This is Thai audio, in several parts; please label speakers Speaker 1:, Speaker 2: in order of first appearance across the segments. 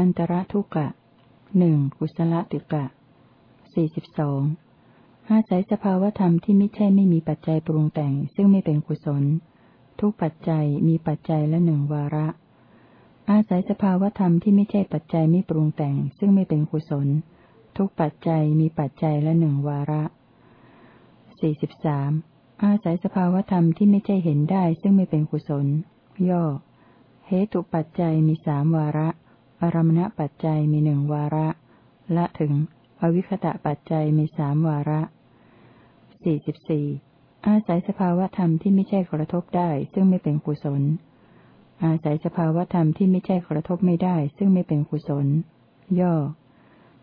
Speaker 1: เจ็ดจุลันตระทุกะหนึ่งกุศลติกะสี่สิบสองอาศัยสภาวธรรมที่ไม่ใช่ไม่มีปัจจัยปรุงแต่ง ซึ่งไม่เป็นกุศล ทุกปัจจัยมีปัจจัยละหนึ่งวาระ อาศัยสภาวธรรมที่ไม่ใช่ปัจจัยไม่ปรุงแต่ง ซึ่งไม่เป็นกุศล ทุกปัจจัยมีปัจจัยละหนึ่งวาระสี่สิบสามอาศัยสภาวธรรมที่ไม่ใช่เห็นได้ซึ่งไม่เป็นกุศล ย่อ เหตุปัจจัยมีสามวาระ อารมณปัจจัยมีหนึ่งวาระ ละถึง อวิคตะปัจจัยมีสามวาระสี่สิบสี่อาศัยสภาวธรรมที่ไม่ใช่กระทบได้ ซึ่งไม่เป็นกุศล อาศัยสภาวธรรมที่ไม่ใช่กระทบไม่ได้ ซึ่งไม่เป็นกุศล ย่อ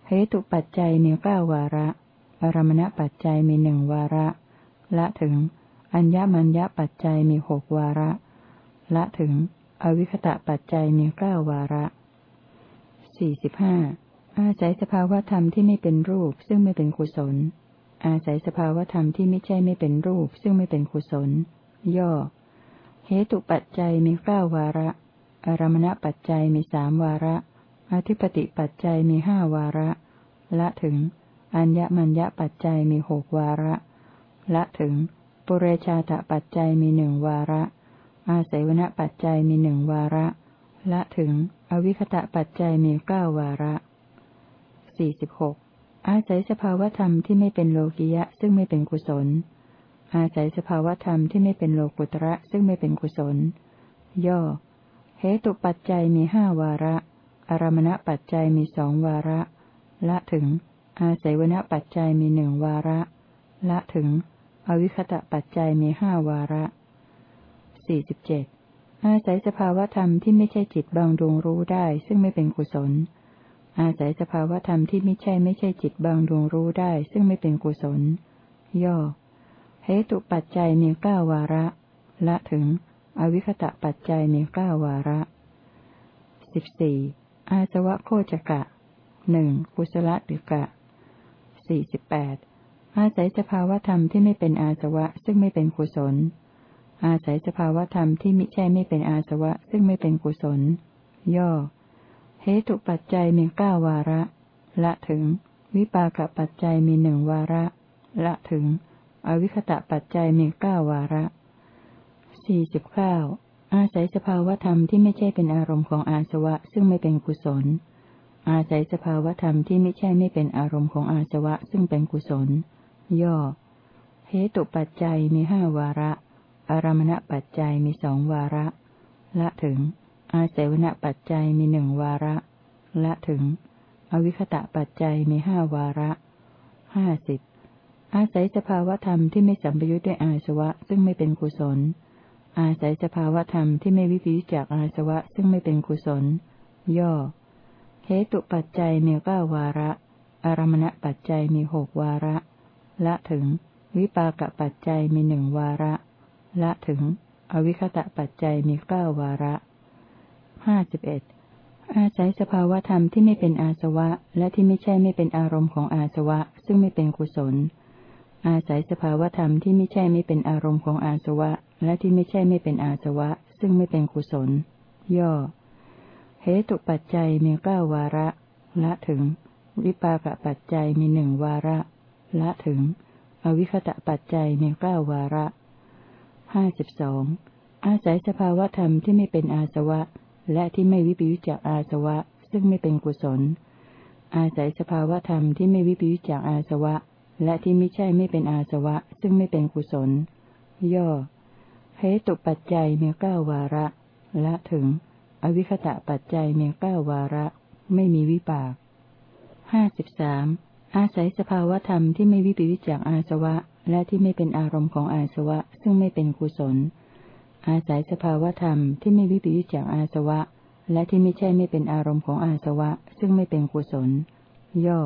Speaker 1: เหตุปัจจัยมีเก้าวาระ อารมณปัจจัยมีหนึ่งวาระ ละถึง อัญญมัญญปัจจัยมีหกวาระ ละถึง อวิคตะปัจจัยมีเก้าวาระ สี่สิบห้าอาศัยสภาวธรรมที่ไม่เป็นรูปซึ่งไม่เป็นกุศล อาศัยสภาวธรรมที่ไม่ใช่ไม่เป็นรูปซึ่งไม่เป็นกุศล ย่อ เหตุปัจจัยมีเก้าวาระ อารมณปัจจัยมีสามวาระ อธิปติปัจจัยมีห้าวาระ ละถึง อัญญมัญญปัจจัยมีหกวาระ ละถึง ปุเรชาตปัจจัยมีหนึ่งวาระ อาศัยวณปัจจัยมีหนึ่งวาระ ละถึง อวิคตะปัจจัยมีเก้าวาระสี่สิบหกอาศัยสภาวธรรมที่ไม่เป็นโลกิยะซึ่งไม่เป็นกุศล อาศัยสภาวธรรมที่ไม่เป็นโลกุตระซึ่งไม่เป็นกุศล ย่อ เหตุปัจจัยมีห้าวาระ อารมณปัจจัยมีสองวาระ ละถึง อาศัยวณปัจจัยมีหนึ่งวาระ ละถึง อวิคตะปัจจัยมีห้าวาระสี่สิบเจ็ด อาศัยสภาวธรรมที่ไม่ใช่จิตบางดวงรู้ได้ ซึ่งไม่เป็นกุศล อาศัยสภาวธรรมที่ไม่ใช่ไม่ใช่จิตบางดวงรู้ได้ ซึ่งไม่เป็นกุศล ย่อเหตุปัจจัยมีเก้าวาระ ละถึง อวิคตะปัจจัยมีเก้าวาระสิบสี่อาสวะโคจกะหนึ่งกุศลติกะสี่สิบแปดอาศัยสภาวธรรมที่ไม่เป็นอาสวะซึ่งไม่เป็นกุศล อาศัยสภาวธรรมที่มิใช่ไม่เป็นอาสวะ ซึ่งไม่เป็นกุศล ย่อ เหตุปัจจัยมีเก้าวาระ ละถึง วิปากปัจจัยมีหนึ่งวาระ ละถึง อวิคตะปัจจัยมีเก้าวาระสี่สิบเก้าอาศัยสภาวธรรมที่ไม่ใช่เป็นอารมณ์ของอาสวะ ซึ่งไม่เป็นกุศล อาศัยสภาวธรรมที่ไม่ใช่ไม่เป็นอารมณ์ของอาสวะ ซึ่งเป็นกุศล ย่อ เหตุปัจจัยมีห้าวาระ อารมณปัจจัยมีสองวาระ ละถึง อาศัยวณปัจจัยมีหนึ่งวาระ ละถึง อวิคตะปัจจัยมีห้าวาระห้าสิบอาศัยสภาวธรรมที่ไม่สัมปยุทธ์ด้วยอาสวะซึ่งไม่เป็นกุศล อาศัยสภาวธรรมที่ไม่วิปิจากอาสวะซึ่งไม่เป็นกุศล ย่อเหตุปัจจัยมีเก้าวาระ อารมณปัจจัยมีหกวาระ ละถึง วิปากปัจจัยมีหนึ่งวาระ ละถึง อวิคตะปัจจัยมีเก้าวาระห้าสิบเอ็ดอาศัยสภาวธรรมที่ไม่เป็นอาสวะ และที่ไม่ใช่ไม่เป็นอารมณ์ของอาสวะ ซึ่งไม่เป็นกุศล อาศัยสภาวธรรมที่ไม่ใช่ไม่เป็นอารมณ์ของอาสวะ และที่ไม่ใช่ไม่เป็นอาสวะ ซึ่งไม่เป็นกุศล ย่อ เหตุปัจจัยมีเก้าวาระ ละถึง วิปากปัจจัยมีหนึ่งวาระ ละถึง อวิคตะปัจจัยมีเก้าวาระ ห้าสิบสองอาศัยสภาวธรรมที่ไม่เป็นอาสวะ และที่ไม่วิปยุจจากอาสวะ ซึ่งไม่เป็นกุศล อาศัยสภาวธรรมที่ไม่วิปยุจจากอาสวะ และที่ไม่ใช่ไม่เป็นอาสวะ ซึ่งไม่เป็นกุศล ย่อเหตุปัจจัยมีเก้าวาระ ละถึง อวิคตะปัจจัยมีเก้าวาระ ไม่มีวิปากห้าสิบสามอาศัยสภาวธรรมที่ไม่วิปยุจจากอาสวะ และที่ไม่เป็นอารมณ์ของอาสวะ ซึ่งไม่เป็นกุศล อาศัยสภาวธรรมที่ไม่วิปยุจจากอาสวะ และที่ไม่ใช่ไม่เป็นอารมณ์ของอาสวะ ซึ่งไม่เป็นกุศล ย่อ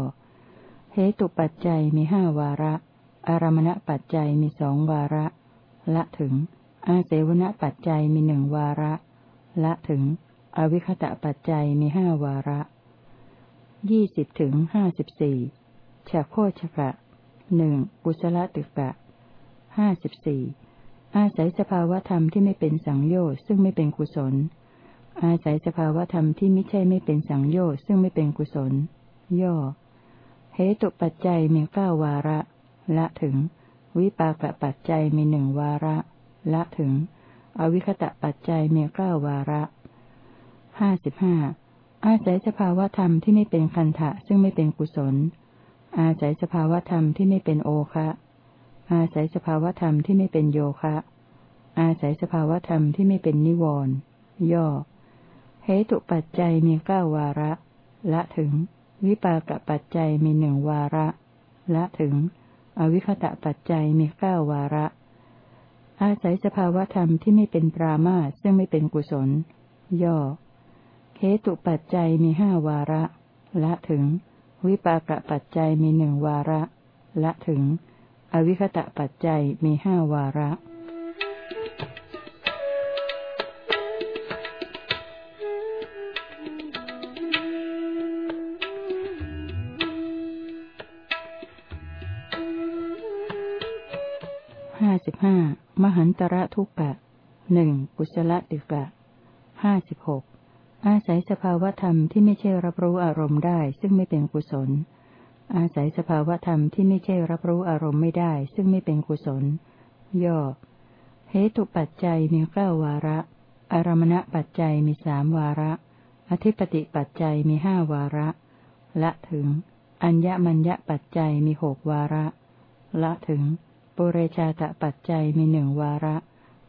Speaker 1: เหตุปัจจัยมีห้าวาระ อารมณปัจจัยมีสองวาระ ละถึง อาเสวนปัจจัยมีหนึ่งวาระ ละถึง อวิคตะปัจจัยมีห้าวาระยี่สิบถึงห้าสิบสี่ฉโคชกะ หนึ่งกุศลตึกะห้าสิบสี่อาศัยสภาวธรรมที่ไม่เป็นสังโยชน์ซึ่งไม่เป็นกุศล อาศัยสภาวธรรมที่ไม่ใช่ไม่เป็นสังโยชน์ซึ่งไม่เป็นกุศล ย่อ เหตุปัจจัยมีเก้าวาระ ละถึง วิปากปัจจัยมีหนึ่งวาระ ละถึง อวิคตะปัจจัยมีเก้าวาระห้าสิบห้าอาศัยสภาวธรรมที่ไม่เป็นคันทะซึ่งไม่เป็นกุศล อาศัยสภาวธรรมที่ไม่เป็นโอคะ อาศัยสภาวธรรมที่ไม่เป็นโยคะ อาศัยสภาวธรรมที่ไม่เป็นนิวรณ์ย่อ เหตุปัจจัยมีเก้าวาระ ละถึง วิปากปัจจัยมีหนึ่งวาระ ละถึง อวิคตะปัจจัยมีเก้าวาระ อาศัยสภาวธรรมที่ไม่เป็นปรามาสซึ่งไม่เป็นกุศล ย่อเหตุปัจจัยมีห้าวาระ ละถึง วิปากปัจจัยมีหนึ่งวาระ ละถึง อวิคตะปัจจัยมีห้าวาระห้าสิบห้ามหันตระทุกกะหนึ่งกุศลติกะห้าสิบหก อาศัยสภาวธรรมที่ไม่ใช่รับรู้อารมณ์ได้ ซึ่งไม่เป็นกุศล อาศัยสภาวธรรมที่ไม่ใช่รับรู้อารมณ์ไม่ได้ ซึ่งไม่เป็นกุศล ย่อ เหตุปัจจัยมีเก้าวาระ อารมณปัจจัยมีสามวาระ อธิปติปัจจัยมีห้าวาระ ละถึง อัญญมัญญปัจจัยมีหกวาระ ละถึง ปุเรชาตปัจจัยมีหนึ่งวาระ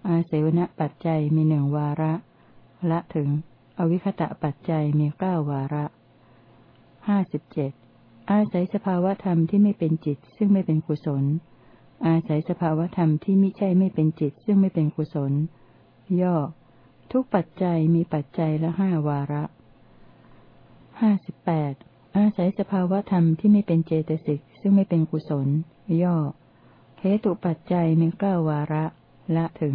Speaker 1: อาเสวนปัจจัยมีหนึ่งวาระ ละถึง อวิคตะปัจจัยมีเก้าวาระห้าสิบเจ็ดอาศัยสภาวธรรมที่ไม่เป็นจิตซึ่งไม่เป็นกุศล อาศัยสภาวธรรมที่ไม่ใช่ไม่เป็นจิตซึ่งไม่เป็นกุศล ย่อ ทุกปัจจัยมีปัจจัยละห้าวาระห้าสิบแปดอาศัยสภาวธรรมที่ไม่เป็นเจตสิกซึ่งไม่เป็นกุศล ย่อเหตุปัจจัยมีเก้าวาระ ละถึง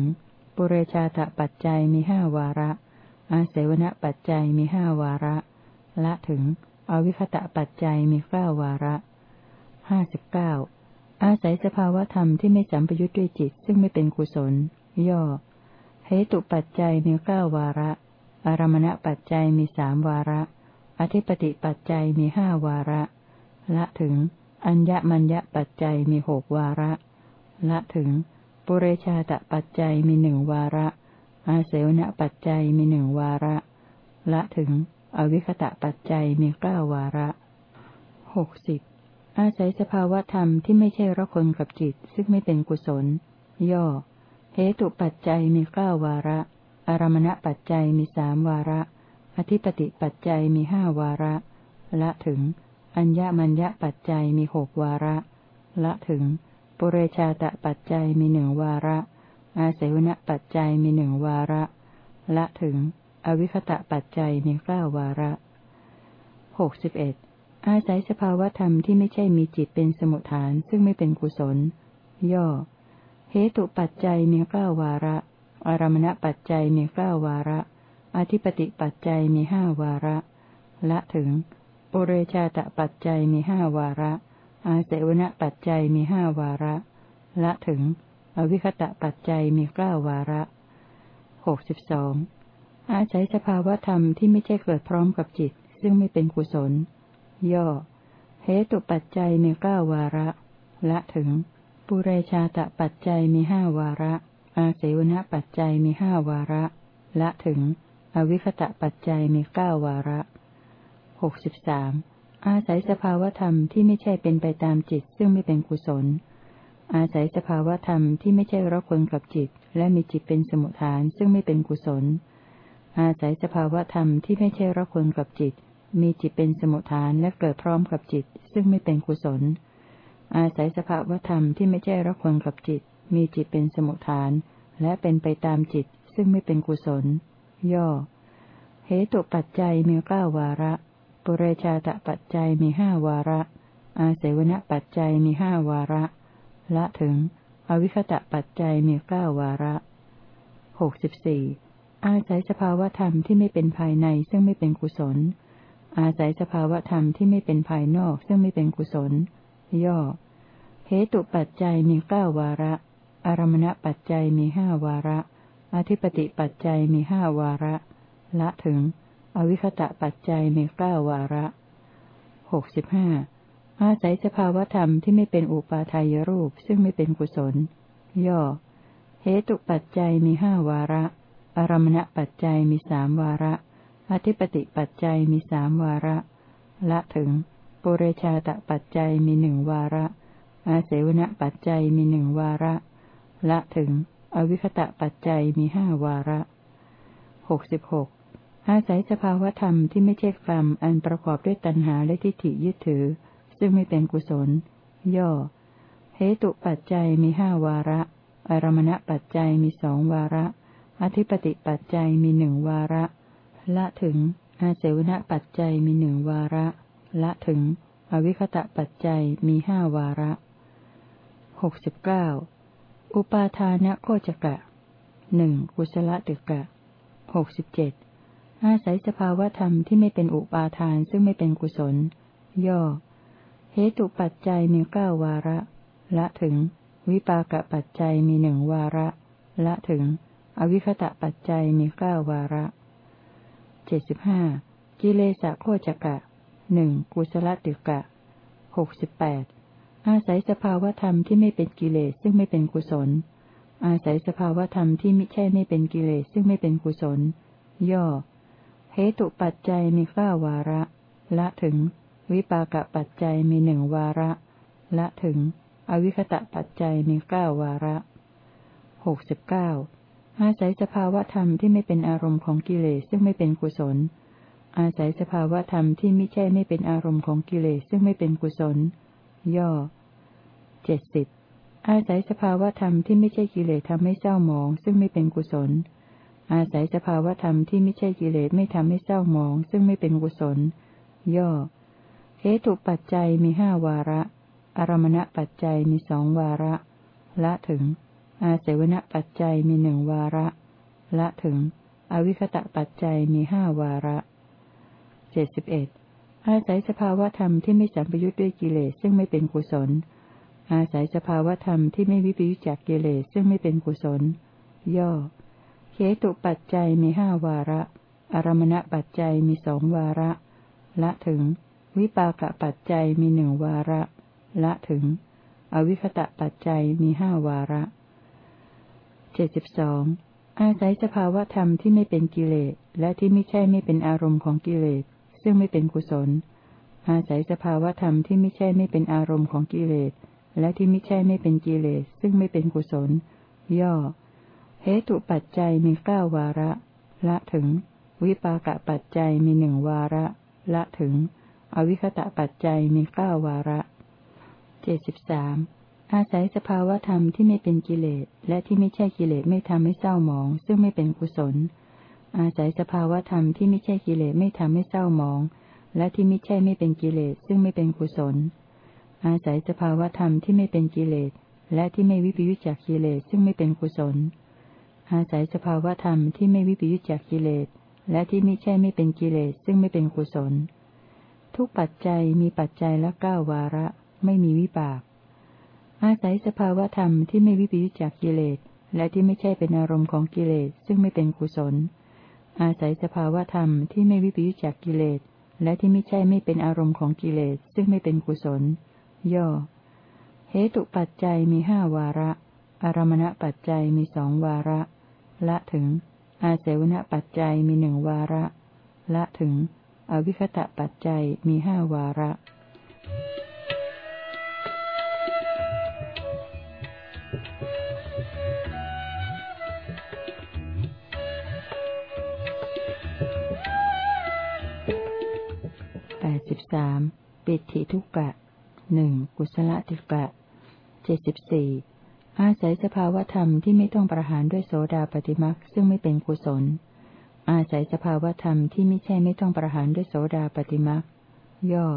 Speaker 1: ปุเรชาตปัจจัยมีห้าวาระ อาเสวนปัจจัยมีห้าวาระ ละถึง อวิคตะปัจจัยมีเก้าวาระห้าสิบเก้าอาศัยสภาวธรรมที่ไม่สัมปยุทธ์ด้วยจิตซึ่งไม่เป็นกุศล ย่อ เหตุปัจจัยมีเก้าวาระ อารมณปัจจัยมีสามวาระ อธิปติปัจจัยมีห้าวาระ ละถึง อัญญมัญญปัจจัยมีหกวาระ ละถึง ปุเรชาตปัจจัยมีหนึ่งวาระ อาเสวนปัจจัยมีหนึ่งวาระ ละถึง อวิคตะปัจจัยมีเก้าวาระหกสิบอาศัยสภาวธรรมที่ไม่ใช่ระคนกับจิต ซึ่งไม่เป็นกุศล ย่อ เหตุปัจจัยมีเก้าวาระ อารมณปัจจัยมีสามวาระ อธิปติปัจจัยมีห้าวาระ ละถึง อัญญมัญญปัจจัยมีหกวาระ ละถึง ปุเรชาตปัจจัยมีหนึ่งวาระ อาศัยวณปัจจัยมีหนึ่งวาระ ละถึง อวิคตะปัจจัยมีเก้าวาระหกสิบเอ็ดอาศัยสภาวธรรมที่ไม่ใช่มีจิตเป็นสมุทฐานซึ่งไม่เป็นกุศล ย่อ เหตุปัจจัยมีเก้าวาระ อารมณปัจจัยมีเก้าวาระ อธิปติปัจจัยมีห้าวาระ ละถึงปุเรชาตปัจจัยมีห้าวาระ อาเสวนปัจจัยมีห้าวาระ ละถึง อวิคตะปัจจัยมีเก้าวาระหกสิบสองอาศัยสภาวธรรมที่ไม่ใช่เกิดพร้อมกับจิต ซึ่งไม่เป็นกุศล ย่อ เหตุปัจจัยมีเก้าวาระ ละถึง ปุเรชาตปัจจัยมีห้าวาระ อาเสวนปัจจัยมีห้าวาระ ละถึง อวิคตะปัจจัยมีเก้าวาระหกสิบสามอาศัยสภาวธรรมที่ไม่ใช่เป็นไปตามจิต ซึ่งไม่เป็นกุศล อาศัยสภาวธรรมที่ไม่ใช่รักคนกับจิต และมีจิตเป็นสมุทฐานซึ่งไม่เป็นกุศล อาศัยสภาวธรรมที่ไม่ใช่รักคนกับจิต มีจิตเป็นสมุทฐานและเกิดพร้อมกับจิต ซึ่งไม่เป็นกุศล อาศัยสภาวธรรมที่ไม่ใช่รักคนกับจิต มีจิตเป็นสมุทฐาน และเป็นไปตามจิต ซึ่งไม่เป็นกุศล ย่อ เหตุปัจจัยมีเก้าวาระ ปุเรชาตปัจจัยมีห้าวาระ อาศัยวณปัจจัยมีห้าวาระ ละถึง อวิคตะปัจจัยมีเก้าวาระหกสิบสี่อาศัยสภาวธรรมที่ไม่เป็นภายในซึ่งไม่เป็นกุศล อาศัยสภาวธรรมที่ไม่เป็นภายนอกซึ่งไม่เป็นกุศล ย่อ เหตุปัจจัยมีเก้าวาระ อารมณปัจจัยมีห้าวาระ อธิปติปัจจัยมีห้าวาระ ละถึง อวิคตะปัจจัยมีเก้าวาระหกสิบห้า อาศัยสภาวธรรมที่ไม่เป็นอุปาทายรูปซึ่งไม่เป็นกุศล ย่อ เหตุปัจจัยมีห้าวาระ อารมณปัจจัยมีสามวาระ อธิปติปัจจัยมีสามวาระ ละถึง ปุเรชาตปัจจัยมีหนึ่งวาระ อาเสวณปัจจัยมีหนึ่งวาระ ละถึง อวิคตะปัจจัยมีห้าวาระหกสิบหกอาศัยสภาวธรรมที่ไม่ใช่กรรมอันประกอบด้วยตัณหาและทิฏฐิยึดถือ ซึ่งไม่เป็นกุศล ย่อ เหตุปัจจัยมีห้าวาระ อารมณปัจจัยมีสองวาระ อธิปติปัจจัยมีหนึ่งวาระ ละถึง อาเสวณปัจจัยมีหนึ่งวาระ ละถึง อวิคตะปัจจัยมีห้าวาระหกสิบเก้าอุปาทานโคจกะหนึ่งกุศลตึกะหกสิบเจ็ดอาศัยสภาวธรรมที่ไม่เป็นอุปาทานซึ่งไม่เป็นกุศล ย่อ เหตุปัจจัยมีเก้าวาระ ละถึง วิปากปัจจัยมีหนึ่งวาระ ละถึง อวิคตะปัจจัยมีเก้าวาระเจ็ดสิบห้ากิเลสโคจกะหนึ่งกุศลตึกะหกสิบแปดอาศัยสภาวธรรมที่ไม่เป็นกิเลสซึ่งไม่เป็นกุศล อาศัยสภาวธรรมที่ไม่ใช่ไม่เป็นกิเลสซึ่งไม่เป็นกุศล ย่อเหตุปัจจัยมีข้าวาระ ละถึง วิปากปัจจัยมีหนึ่งวาระ ละถึง อวิคตะปัจจัยมีเก้าวาระหกสิบเก้าอาศัยสภาวธรรมที่ไม่เป็นอารมณ์ของกิเลสซึ่งไม่เป็นกุศล อาศัยสภาวธรรมที่ไม่ใช่ไม่เป็นอารมณ์ของกิเลสซึ่งไม่เป็นกุศล ย่อเจ็ดสิบอาศัยสภาวธรรมที่ไม่ใช่กิเลสทำให้เศร้าหมอง ซึ่งไม่เป็นกุศล อาศัยสภาวธรรมที่ไม่ใช่กิเลสไม่ทำให้เศร้าหมอง ซึ่งไม่เป็นกุศล ย่อ ตุปัจจัยมีห้าวาระ อารมณปัจจัยมีสองวาระ ละถึง อาเสวณปัจจัยมีหนึ่งวาระ ละถึง อวิคตะปัจจัยมีห้าวาระเจ็ดสิบเอ็ดอาศัยสภาวธรรมที่ไม่สัมปยุทธ์ด้วยกิเลสซึ่งไม่เป็นกุศล อาศัยสภาวธรรมที่ไม่วิปยุจจากกิเลสซึ่งไม่เป็นกุศล ย่อเหตุปัจจัยมีห้าวาระ อารมณปัจจัยมีสองวาระ ละถึง วิปากปัจจัยมีหนึ่งวาระ ละถึง อวิคตะปัจจัยมีห้าวาระเจ็ดสิบสองอาศัยสภาวะธรรมที่ไม่เป็นกิเลสและที่ไม่ใช่ไม่เป็นอารมณ์ของกิเลส ซึ่งไม่เป็นกุศล อาศัยสภาวะธรรมที่ไม่ใช่ไม่เป็นอารมณ์ของกิเลส และที่ไม่ใช่ไม่เป็นกิเลส ซึ่งไม่เป็นกุศล ย่อเหตุปัจจัยมีเก้าวาระ ละถึง วิปากปัจจัยมีหนึ่งวาระ ละถึง อวิคตะปัจจัยมีเก้าวาระเจ็ดสิบสามอาศัยสภาวธรรมที่ไม่เป็นกิเลสและที่ไม่ใช่กิเลสไม่ทำให้เศร้าหมอง ซึ่งไม่เป็นกุศล อาศัยสภาวธรรมที่ไม่ใช่กิเลสไม่ทำให้เศร้าหมอง และที่ไม่ใช่ไม่เป็นกิเลสซึ่งไม่เป็นกุศล อาศัยสภาวธรรมที่ไม่เป็นกิเลสและที่ไม่วิปยุจจากกิเลสซึ่งไม่เป็นกุศล อาศัยสภาวธรรมที่ไม่วิปยุจจากกิเลสและที่ไม่ใช่ไม่เป็นกิเลสซึ่งไม่เป็นกุศล ทุกปัจจัยมีปัจจัยละเก้าวาระ ไม่มีวิบาก อาศัยสภาวธรรมที่ไม่วิปยุจจากกิเลส และที่ไม่ใช่เป็นอารมณ์ของกิเลสซึ่งไม่เป็นกุศล อาศัยสภาวธรรมที่ไม่วิปยุจจากกิเลส และที่ไม่ใช่ไม่เป็นอารมณ์ของกิเลสซึ่งไม่เป็นกุศล ย่อ เหตุปัจจัยมีห้าวาระ อารมณปัจจัยมีสองวาระ ละถึง อาเสวนปัจจัยมีหนึ่งวาระ ละถึง อวิคตะปัจจัยมีห้าวาระแปดสิบสามปิติทุกะหนึ่งกุศลติกะเจ็ดสิบสี่อาศัยสภาวธรรมที่ไม่ต้องประหารด้วยโสดาปฏิมักซึ่งไม่เป็นกุศล อาศัยสภาวธรรมที่ไม่ใช่ไม่ต้องประหารด้วยโสดาปฏิมักย่อ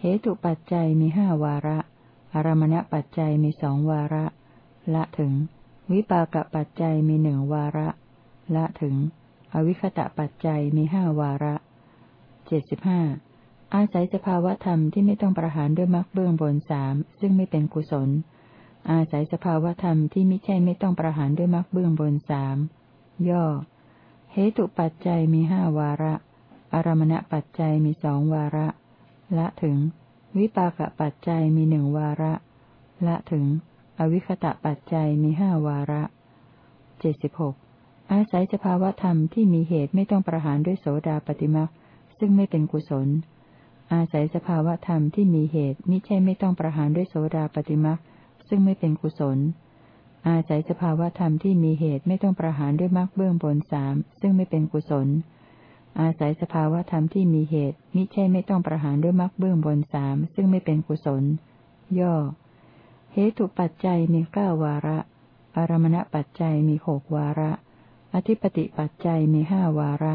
Speaker 1: เหตุปัจจัยมีห้าวาระ อารมณปัจจัยมีสองวาระ ละถึง วิปากปัจจัยมีหนึ่งวาระ ละถึง อวิคตะปัจจัยมีห้าวาระ เจ็ดสิบห้า อาศัยสภาวธรรมที่ไม่ต้องประหารด้วยมรรคเบื้องบนสามซึ่งไม่เป็นกุศล อาศัยสภาวธรรมที่ไม่ใช่ไม่ต้องประหารด้วยมรรคเบื้องบนสามย่อ เหตุปัจจัยมีห้าวาระ อารมณปัจจัยมีสองวาระ ละถึง วิปากปัจจัยมีหนึ่งวาระ ละถึง อวิคตะปัจจัยมีห้าวาระเจ็ดสิบหกอาศัยสภาวธรรมที่มีเหตุไม่ต้องประหารด้วยโสดาปฏิมักซึ่งไม่เป็นกุศล อาศัยสภาวธรรมที่มีเหตุมิใช่ไม่ต้องประหารด้วยโสดาปฏิมักซึ่งไม่เป็นกุศล อาศัยสภาวธรรมที่มีเหตุไม่ต้องประหารด้วยมรรคเบื้องบนสามซึ่งไม่เป็นกุศล อาศัยสภาวธรรมที่มีเหตุมิใช่ไม่ต้องประหารด้วยมรรคเบื้องบนสามซึ่งไม่เป็นกุศล ย่อ เหตุปัจจัยมีเก้าวาระ อารมณปัจจัยมีหกวาระ อธิปติปัจจัยมีห้าวาระ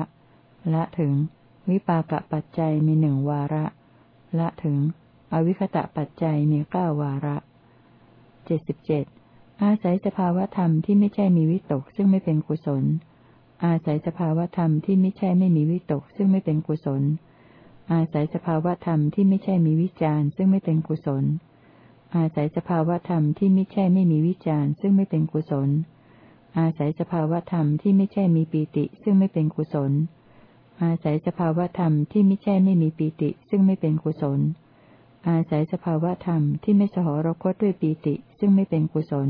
Speaker 1: ละถึง วิปากปัจจัยมีหนึ่งวาระ ละถึง อวิคตะปัจจัยมีเก้าวาระเจ็ดสิบเจ็ด อาศัยสภาวธรรมที่ไม่ใช่มีวิตกซึ่งไม่เป็นกุศล อาศัยสภาวธรรมที่ไม่ใช่ไม่มีวิตกซึ่งไม่เป็นกุศล อาศัยสภาวธรรมที่ไม่ใช่มีวิจารซึ่งไม่เป็นกุศล อาศัยสภาวธรรมที่ไม่ใช่ไม่มีวิจารซึ่งไม่เป็นกุศล อาศัยสภาวธรรมที่ไม่ใช่มีปีติซึ่งไม่เป็นกุศล อาศัยสภาวธรรมที่ไม่ใช่ไม่มีปีติซึ่งไม่เป็นกุศลอาศัยสภาวธรรมที่ไม่สหรคตด้วยปีติ ซึ่งไม่เป็นกุศล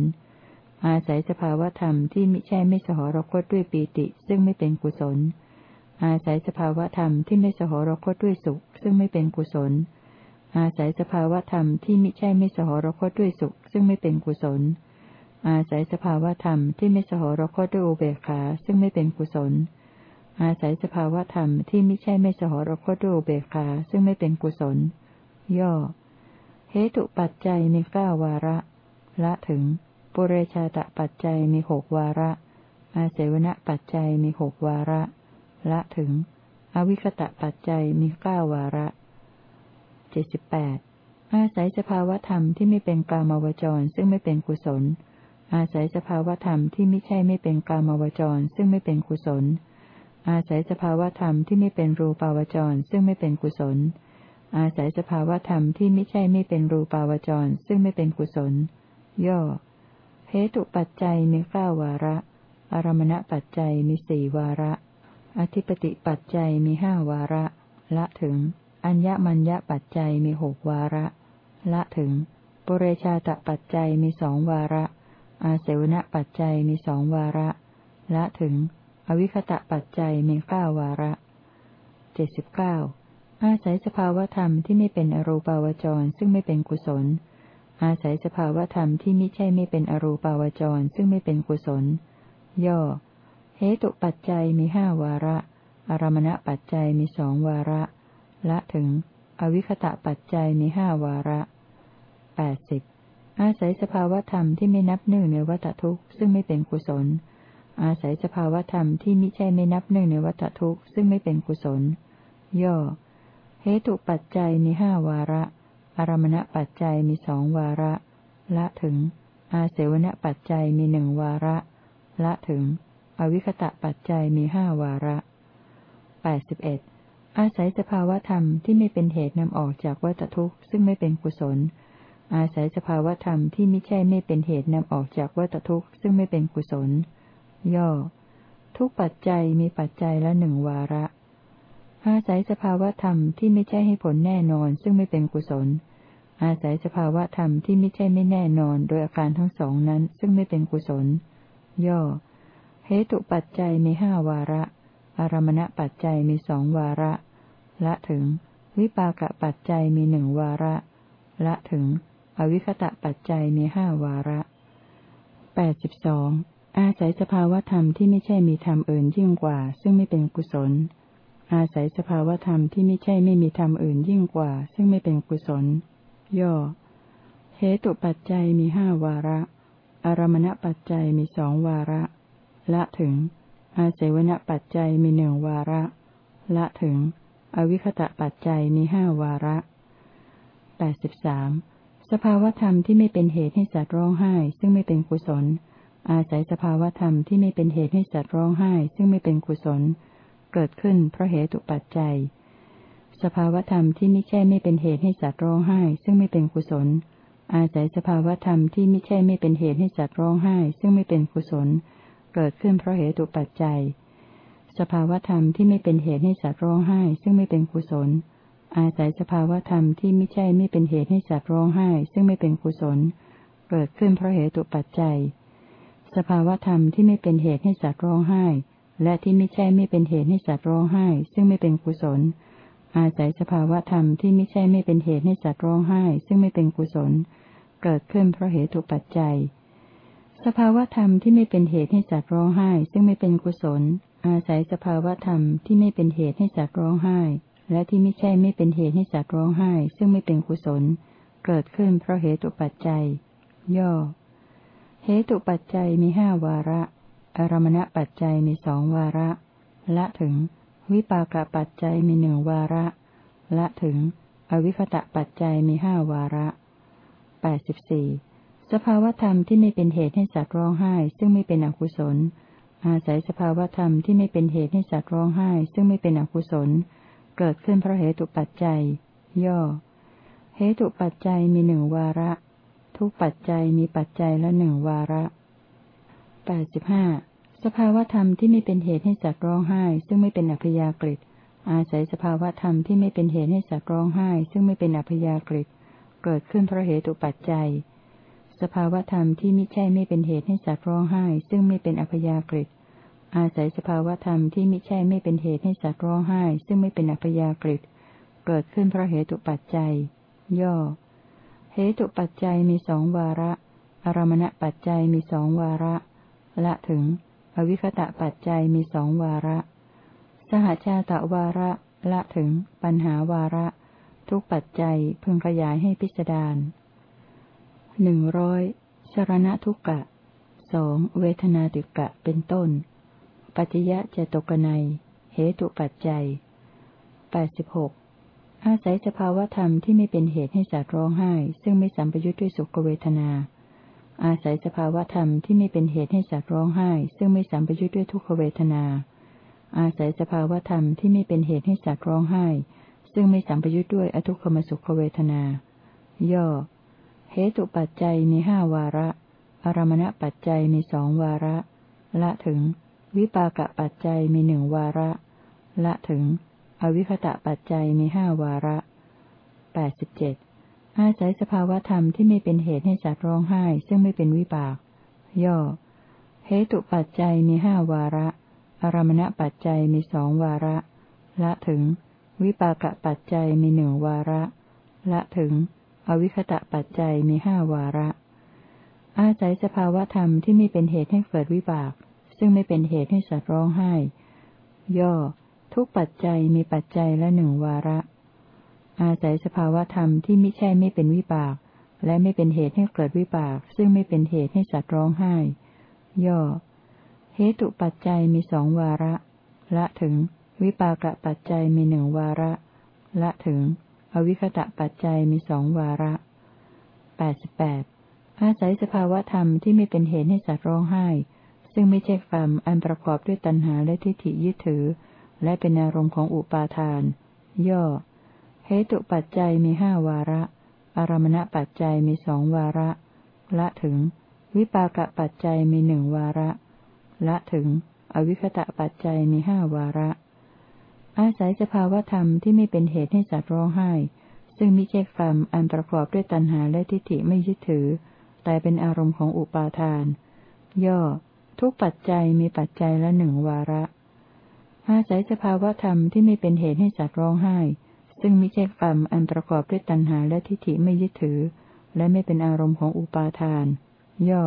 Speaker 1: อาศัยสภาวธรรมที่ไม่ใช่ไม่สหรคตด้วยปีติ ซึ่งไม่เป็นกุศล อาศัยสภาวธรรมที่ไม่สหรคตด้วยสุข ซึ่งไม่เป็นกุศล อาศัยสภาวธรรมที่ไม่ใช่ไม่สหรคตด้วยสุข ซึ่งไม่เป็นกุศล อาศัยสภาวธรรมที่ไม่สหรคตด้วยอุเบกขา ซึ่งไม่เป็นกุศล อาศัยสภาวธรรมที่ไม่ใช่ไม่สหรคตด้วยอุเบกขา ซึ่งไม่เป็นกุศล ย่อเหตุปัจจัยมีเก้าวาระ ละถึง ปุเรชาตปัจจัยมีหกวาระ อาเสวณปัจจัยมีหกวาระ ละถึง อวิคตะปัจจัยมีเก้าวาระเจ็ดสิบแปดอาศัยสภาวธรรมที่ไม่เป็นกามาวจรซึ่งไม่เป็นกุศล อาศัยสภาวธรรมที่ไม่ใช่ไม่เป็นกามาวจรซึ่งไม่เป็นกุศล อาศัยสภาวธรรมที่ไม่เป็นรูปาวจรซึ่งไม่เป็นกุศล อาศัยสภาวธรรมที่ไม่ใช่ไม่เป็นรูปาวจรซึ่งไม่เป็นกุศล ย่อ เหตุปัจจัยมีเก้าวาระ อารมณปัจจัยมีสี่วาระ อธิปติปัจจัยมีห้าวาระ ละถึง อัญญมัญญปัจจัยมีหกวาระ ละถึง ปุเรชาตปัจจัยมีสองวาระ อาเสวณปัจจัยมีสองวาระ ละถึง อวิคตะปัจจัยมีเก้าวาระเจ็ดสิบเก้าอาศัยสภาวธรรมที่ไม่เป็นอรูปาวจรซึ่งไม่เป็นกุศล อาศัยสภาวธรรมที่ไม่ใช่ไม่เป็นอรูปาวจร ซึ่งไม่เป็นกุศล ย่อ เหตุปัจจัยมีห้าวาระ อารมณปัจจัยมีสองวาระ ละถึง อวิคตะปัจจัยมีห้าวาระแปดสิบอาศัยสภาวธรรมที่ไม่นับหนึ่งในวัตทุกข์ซึ่งไม่เป็นกุศล อาศัยสภาวธรรมที่ไม่ใช่ไม่นับหนึ่งในวัตทุกข์ซึ่งไม่เป็นกุศล ย่อ เหตุปัจจัยมีห้าวาระ อารมณปัจจัยมีสองวาระ ละถึง อาเสวณปัจจัยมีหนึ่งวาระ ละถึง อวิคตะปัจจัยมีห้าวาระแปดสิบเอ็ดอาศัยสภาวธรรมที่ไม่เป็นเหตุนำออกจากวัตทุกข์ซึ่งไม่เป็นกุศล อาศัยสภาวธรรมที่ไม่ใช่ไม่เป็นเหตุนำออกจากวัตทุกข์ซึ่งไม่เป็นกุศล ย่อ ทุกปัจจัยมีปัจจัยละหนึ่งวาระ อาศัยสภาวธรรมที่ไม่ใช่ให้ผลแน่นอน ซึ่งไม่เป็นกุศล อาศัยสภาวธรรมที่ไม่ใช่ไม่แน่นอน โดยอาการทั้งสองนั้น ซึ่งไม่เป็นกุศล ย่อ เหตุปัจจัยมีห้าวาระ อารมณปัจจัยมีสองวาระ ละถึง วิปากปัจจัยมีหนึ่งวาระ ละถึง อวิคตะปัจจัยมีห้าวาระแปดสิบสองอาศัยสภาวธรรมที่ไม่ใช่มีธรรมอื่นยิ่งกว่า ซึ่งไม่เป็นกุศล อาศัยสภาวธรรมที่ไม่ใช่ไม่มีธรรมอื่นยิ่งกว่า ซึ่งไม่เป็นกุศล ย่อ เหตุปัจจัยมีห้าวาระ อารมณปัจจัยมีสองวาระ ละถึง อาศัยวณปัจจัยมีหนึ่งวาระ ละถึง อวิคตะปัจจัยมีห้าวาระแปดสิบสามสภาวธรรมที่ไม่เป็นเหตุให้สัตว์ร้องไห้ ซึ่งไม่เป็นกุศล อาศัยสภาวธรรมที่ไม่เป็นเหตุให้สัตว์ร้องไห้ ซึ่งไม่เป็นกุศล เกิดขึ้นเพราะเหตุปัจจัย สภาวธรรมที่ไม่ใช่ไม่เป็นเหตุให้สัตว์ร้องไห้ ซึ่งไม่เป็นกุศล อาศัยสภาวธรรมที่ไม่ใช่ไม่เป็นเหตุให้สัตว์ร้องไห้ ซึ่งไม่เป็นกุศล เกิดขึ้นเพราะเหตุปัจจัย สภาวธรรมที่ไม่เป็นเหตุให้สัตว์ร้องไห้ ซึ่งไม่เป็นกุศล อาศัยสภาวธรรมที่ไม่ใช่ไม่เป็นเหตุให้สัตว์ร้องไห้ ซึ่งไม่เป็นกุศล เกิดขึ้นเพราะเหตุปัจจัย สภาวธรรมที่ไม่เป็นเหตุให้สัตว์ร้องไห้ และที่ไม่ใช่ไม่เป็นเหตุให้สัตว์ร้องไห้ ซึ่งไม่เป็นกุศล อาศัยสภาวธรรมที่ไม่ใช่ไม่เป็นเหตุให้สัตว์ร้องไห้ ซึ่งไม่เป็นกุศล เกิดขึ้นเพราะเหตุปัจจัย สภาวธรรมที่ไม่เป็นเหตุให้สัตว์ร้องไห้ ซึ่งไม่เป็นกุศล อาศัยสภาวธรรมที่ไม่เป็นเหตุให้สัตว์ร้องไห้ และที่ไม่ใช่ไม่เป็นเหตุให้สัตว์ร้องไห้ ซึ่งไม่เป็นกุศล เกิดขึ้นเพราะเหตุปัจจัย ย่อ เหตุปัจจัยมีห้าวาระ อารมณปัจจัยมีสองวาระ ละถึง วิปากปัจจัยมีหนึ่งวาระ ละถึง อวิคตะปัจจัยมีห้าวาระแปดสิบสี่สภาวธรรมที่ไม่เป็นเหตุให้สัตว์ร้องไห้ ซึ่งไม่เป็นอกุศล อาศัยสภาวธรรมที่ไม่เป็นเหตุให้สัตว์ร้องไห้ ซึ่งไม่เป็นอกุศล เกิดขึ้นเพราะเหตุปัจจัย ย่อ เหตุปัจจัยมีหนึ่งวาระ ทุกปัจจัยมีปัจจัยละหนึ่งวาระ แปดสิบห้าสภาวธรรมที่ไม่เป็นเหตุให้สัตว์ร้องไห้ ซึ่งไม่เป็นอัพยากฤิอาศัยสภาวธรรมที่ไม่เป็นเหตุให้สัตว์ร้องไห้ ซึ่งไม่เป็นอัพยากฤิเกิดขึ้นเพราะเหตุปัจจัย สภาวธรรมที่ไม่ใช่ไม่เป็นเหตุให้สัตว์ร้องไห้ ซึ่งไม่เป็นอัพยากฤิอาศัยสภาวธรรมที่ไม่ใช่ไม่เป็นเหตุให้สัตว์ร้องไห้ ซึ่งไม่เป็นอัพยากฤิเกิดขึ้นเพราะเหตุปัจจัย ย่อ เหตุปัจจัยมีสองวาระ อารมณปัจจัยมีสองวาระ ละถึง อวิคตะปัจจัยมีสองวาระ สหชาตะวาระ ละถึง ปัญหาวาระ ทุกปัจจัยพึงขยายให้พิจารณาหนึ่งร้อยสรณทุกกะสองเวทนาติกะเป็นต้น ปัจจยะเจตกนัยเหตุปัจจัยแปดสิบหกอาศัยสภาวธรรมที่ไม่เป็นเหตุให้สัตว์ร้องไห้ ซึ่งไม่สัมปยุทธ์ด้วยสุขเวทนา อาศัยสภาวธรรมที่ไม่เป็นเหตุให้สัตว์ร้องไห้ ซึ่งไม่สัมปยุทธ์ด้วยทุกขเวทนา อาศัยสภาวธรรมที่ไม่เป็นเหตุให้สัตว์ร้องไห้ ซึ่งไม่สัมปยุทธ์ด้วยอทุกขมสุขเวทนา ย่อ เหตุปัจจัยมีห้าวาระ อารมณปัจจัยมีสองวาระ ละถึง วิปากปัจจัยมีหนึ่งวาระ ละถึง อวิคตะปัจจัยมีห้าวาระแปดสิบเจ็ด อาศัยสภาวธรรมที่ไม่เป็นเหตุให้สัตว์ร้องไห้ ซึ่งไม่เป็นวิบาก ย่อ เหตุปัจจัยมีห้าวาระ อารมณปัจจัยมีสองวาระ ละถึง วิปากปัจจัยมีหนึ่งวาระ ละถึง อวิคตะปัจจัยมีห้าวาระ อาศัยสภาวธรรมที่ไม่เป็นเหตุให้เกิดวิบาก ซึ่งไม่เป็นเหตุให้สัตว์ร้องไห้ ย่อ ทุกปัจจัยมีปัจจัยละหนึ่งวาระ อาศัยสภาวธรรมที่ไม่ใช่ไม่เป็นวิบาก และไม่เป็นเหตุให้เกิดวิบาก ซึ่งไม่เป็นเหตุให้สัตว์ร้องไห้ ย่อ เหตุปัจจัยมีสองวาระ ละถึง วิปากปัจจัยมีหนึ่งวาระ ละถึง อวิคตะปัจจัยมีสองวาระแปดสิบแปดอาศัยสภาวธรรมที่ไม่เป็นเหตุให้สัตว์ร้องไห้ ซึ่งไม่ใช่กรรมอันประกอบด้วยตัณหาและทิฏฐิยึดถือ และเป็นอารมณ์ของอุปาทาน ย่อ เหตุปัจจัยมีห้าวาระ อารมณปัจจัยมีสองวาระ ละถึง วิปากปัจจัยมีหนึ่งวาระ ละถึง อวิคตะปัจจัยมีห้าวาระ อาศัยสภาวธรรมที่ไม่เป็นเหตุให้สัตว์ร้องไห้ ซึ่งมิใช่กรรมอันประกอบด้วยตัณหาและทิฏฐิไม่ยึดถือ แต่เป็นอารมณ์ของอุปาทาน ย่อ ทุกปัจจัยมีปัจจัยละหนึ่งวาระอาศัยสภาวธรรมที่ไม่เป็นเหตุให้สัตว์ร้องไห้ ซึ่งไม่ใช่กรรมอันประกอบด้วยตัณหาและทิฏฐิไม่ยึดถือ และไม่เป็นอารมณ์ของอุปาทาน ย่อ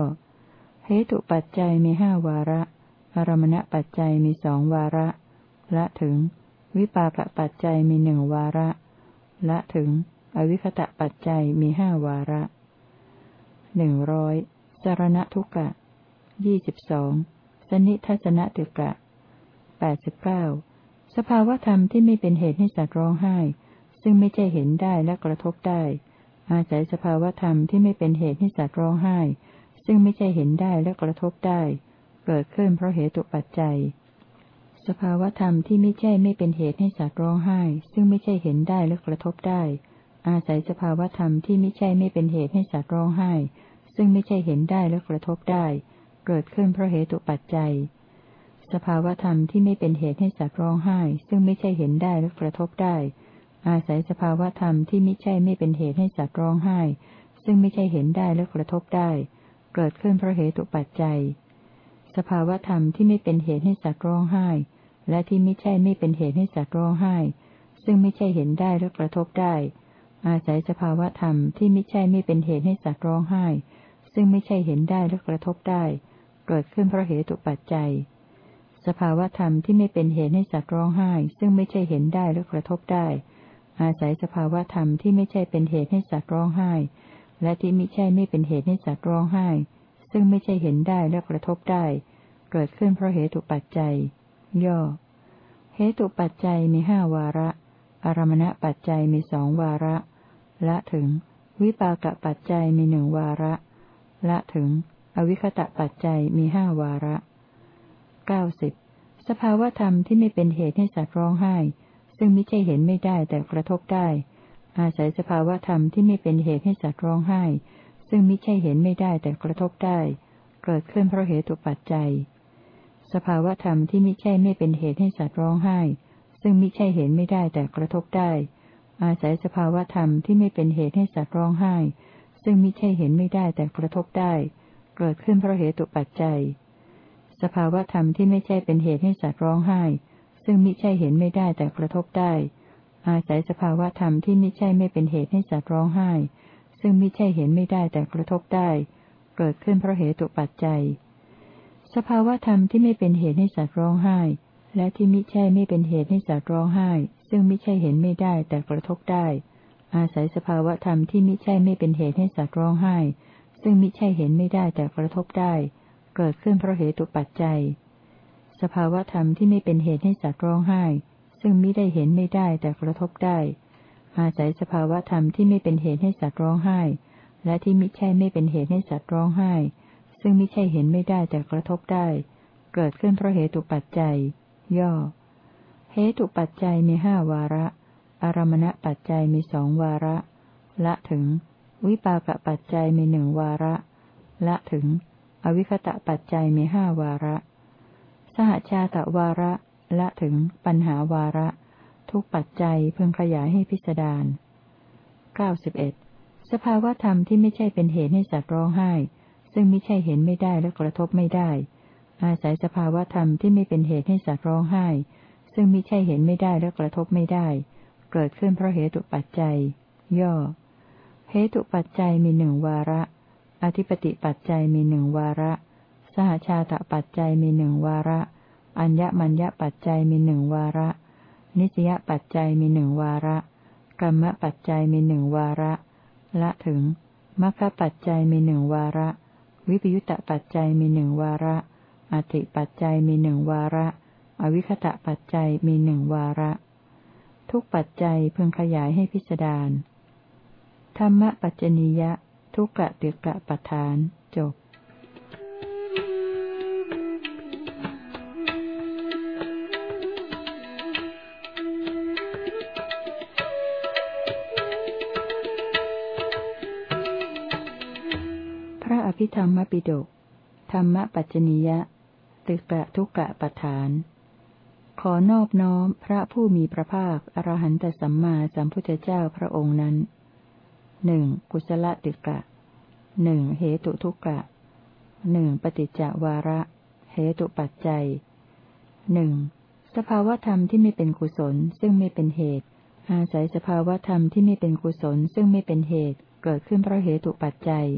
Speaker 1: เหตุปัจจัยมีห้าวาระ อารมณปัจจัยมีสองวาระ ละถึง วิปากปัจจัยมีหนึ่งวาระ ละถึง อวิคตะปัจจัยมีห้าวาระหนึ่งร้อยสารณทุกะยี่สิบสองสนิทัศนติกะแปดสิบเก้าสภาวธรรมที่ไม่เป็นเหตุให้สัตว์ร้องไห้ ซึ่งไม่ใช่เห็นได้และกระทบได้ อาศัยสภาวธรรมที่ไม่เป็นเหตุให้สัตว์ร้องไห้ ซึ่งไม่ใช่เห็นได้และกระทบได้ เกิดขึ้นเพราะเหตุปัจจัย สภาวธรรมที่ไม่ใช่ไม่เป็นเหตุให้สัตว์ร้องไห้ ซึ่งไม่ใช่เห็นได้และกระทบได้ อาศัยสภาวธรรมที่ไม่ใช่ไม่เป็นเหตุให้สัตว์ร้องไห้ ซึ่งไม่ใช่เห็นได้และกระทบได้ เกิดขึ้นเพราะเหตุปัจจัยสภาวธรรมที่ไม่เป็นเหตุให้สัตว์ร้องไห้ ซึ่งไม่ใช่เห็นได้และกระทบได้ อาศัยสภาวธรรมที่ไม่ใช่ไม่เป็นเหตุให้สัตว์ร้องไห้ ซึ่งไม่ใช่เห็นได้และกระทบได้ เกิดขึ้นเพราะเหตุปัจจัย สภาวธรรมที่ไม่เป็นเหตุให้สัตว์ร้องไห้ และที่ไม่ใช่ไม่เป็นเหตุให้สัตว์ร้องไห้ ซึ่งไม่ใช่เห็นได้และกระทบได้ อาศัยสภาวธรรมที่ไม่ใช่ไม่เป็นเหตุให้สัตว์ร้องไห้ ซึ่งไม่ใช่เห็นได้และกระทบได้ เกิดขึ้นเพราะเหตุปัจจัย สภาวธรรมที่ไม่เป็นเหตุให้สัตว์ร้องไห้ ซึ่งไม่ใช่เห็นได้และกระทบได้ อาศัยสภาวธรรมที่ไม่ใช่เป็นเหตุให้สัตว์ร้องไห้ และที่ไม่ใช่ไม่เป็นเหตุให้สัตว์ร้องไห้ ซึ่งไม่ใช่เห็นได้และกระทบได้ เกิดขึ้นเพราะเหตุปัจจัย ย่อ เหตุปัจจัยมีห้าวาระ อารมณปัจจัยมีสองวาระ ละถึง วิปากปัจจัยมีหนึ่งวาระ ละถึง อวิคตะปัจจัยมีห้าวาระเก้าสิบสภาวธรรมที่ไม่เป็นเหตุให้สัตว์ร้องไห้ ซึ่งม่ใช่เห็นไม่ได้แต่กระทบได้ อาศัยสภาวธรรมที่ไม่เป็นเหตุให้สัตว์ร้องไห้ ซึ่งม่ใช่เห็นไม่ได้แต่กระทบได้ เกิดขึ้นเพราะเหตุปัจจัย สภาวธรรมที่ม่ใช่ไม่เป็นเหตุให้สัตว์ร้องไห้ ซึ่งม่ใช่เห็นไม่ได้แต่กระทบได้ อาศัยสภาวธรรมที่ไม่เป็นเหตุให้สัตว์ร้องไห้ ซึ่งม่ใช่เห็นไม่ได้แต่กระทบได้ เกิดขึ้นเพราะเหตุปัจจัย สภาวธรรมที่ไม่ใช่เป็นเหตุให้สัตว์ร้องไห้ ซึ่งมิใช่เห็นไม่ได้แต่กระทบได้ อาศัยสภาวธรรมที่ม่ใช่ไม่เป็นเหตุให้สัตว์ร้องไห้ ซึ่งมิใช่เห็นไม่ได้แต่กระทบได้ เกิดขึ้นเพราะเหตุปัจจัย สภาวธรรมที่ไม่เป็นเหตุให้สัตว์ร้องไห้ และที่มิใช่ไม่เป็นเหตุให้สัตว์ร้องไห้ ซึ่งมิใช่เห็นไม่ได้แต่กระทบได้ อาศัยสภาวธรรมที่มิใช่ไม่เป็นเหตุให้สัตว์ร้องไห้ ซึ่งมิใช่เห็นไม่ได้แต่กระทบได้ เกิดขึ้นเพราะเหตุปัจจัย สภาวธรรมที่ไม่เป็นเหตุให้สัตว์ร้องไห้ ซึ่งมิได้เห็นไม่ได้แต่กระทบได้ อาศัยสภาวธรรมที่ไม่เป็นเหตุให้สัตว์ร้องไห้ และที่มิใช่ไม่เป็นเหตุให้สัตว์ร้องไห้ ซึ่งมิใช่เห็นไม่ได้แต่กระทบได้ เกิดขึ้นเพราะเหตุปัจจัย ย่อ เหตุปัจจัยมีห้าวาระ อารมณปัจจัยมีสองวาระ ละถึง วิปากปัจจัยมีหนึ่งวาระ ละถึง อวิคตะปัจจัยมีห้าวาระ สหชาตวาระละถึงปัญหาวาระ ทุกปัจจัยเพิ่งขยายให้พิสดารเก้าสิบเอ็ดสภาวธรรมที่ไม่ใช่เป็นเหตุให้สัตว์ร้องไห้ ซึ่งไม่ใช่เห็นไม่ได้และกระทบไม่ได้ อาศัยสภาวธรรมที่ไม่เป็นเหตุให้สัตว์ร้องไห้ ซึ่งไม่ใช่เห็นไม่ได้และกระทบไม่ได้ เกิดขึ้นเพราะเหตุปัจจัย ย่อ เหตุปัจจัยมีหนึ่งวาระ อธิปติปัจจัยมีหนึ่งวาระ สหชาตปัจจัยมีหนึ่งวาระ อัญญมัญญปัจจัยมีหนึ่งวาระ นิสยปัจจัยมีหนึ่งวาระ กรรมปัจจัยมีหนึ่งวาระ ละถึงมัคคปัจจัยมีหนึ่งวาระ วิปยุตตปัจจัยมีหนึ่งวาระอธิปัจจัยมีหนึ่งวาระ อวิคตะปัจจัยมีหนึ่งวาระ ทุกปัจจัยพึงขยายให้พิจารณาธรรมปัจจนิยะ ทุกกะติกะปทานจบ พิธรรมปิฎกธรรมปัจจนิยะติกะทุกกะปทาน ขอนอบน้อมพระผู้มีพระภาคอรหันตสัมมาสัมพุทธเจ้าพระองค์นั้นหนึ่งกุศลติกะหนึ่งเหตุทุกะหนึ่งปฏิจจวาระ เหตุปัจจัยหนึ่งสภาวธรรมที่ไม่เป็นกุศลซึ่งไม่เป็นเหตุ อาศัยสภาวธรรมที่ไม่เป็นกุศลซึ่งไม่เป็นเหตุเกิดขึ้นเพราะเหตุปัจจัย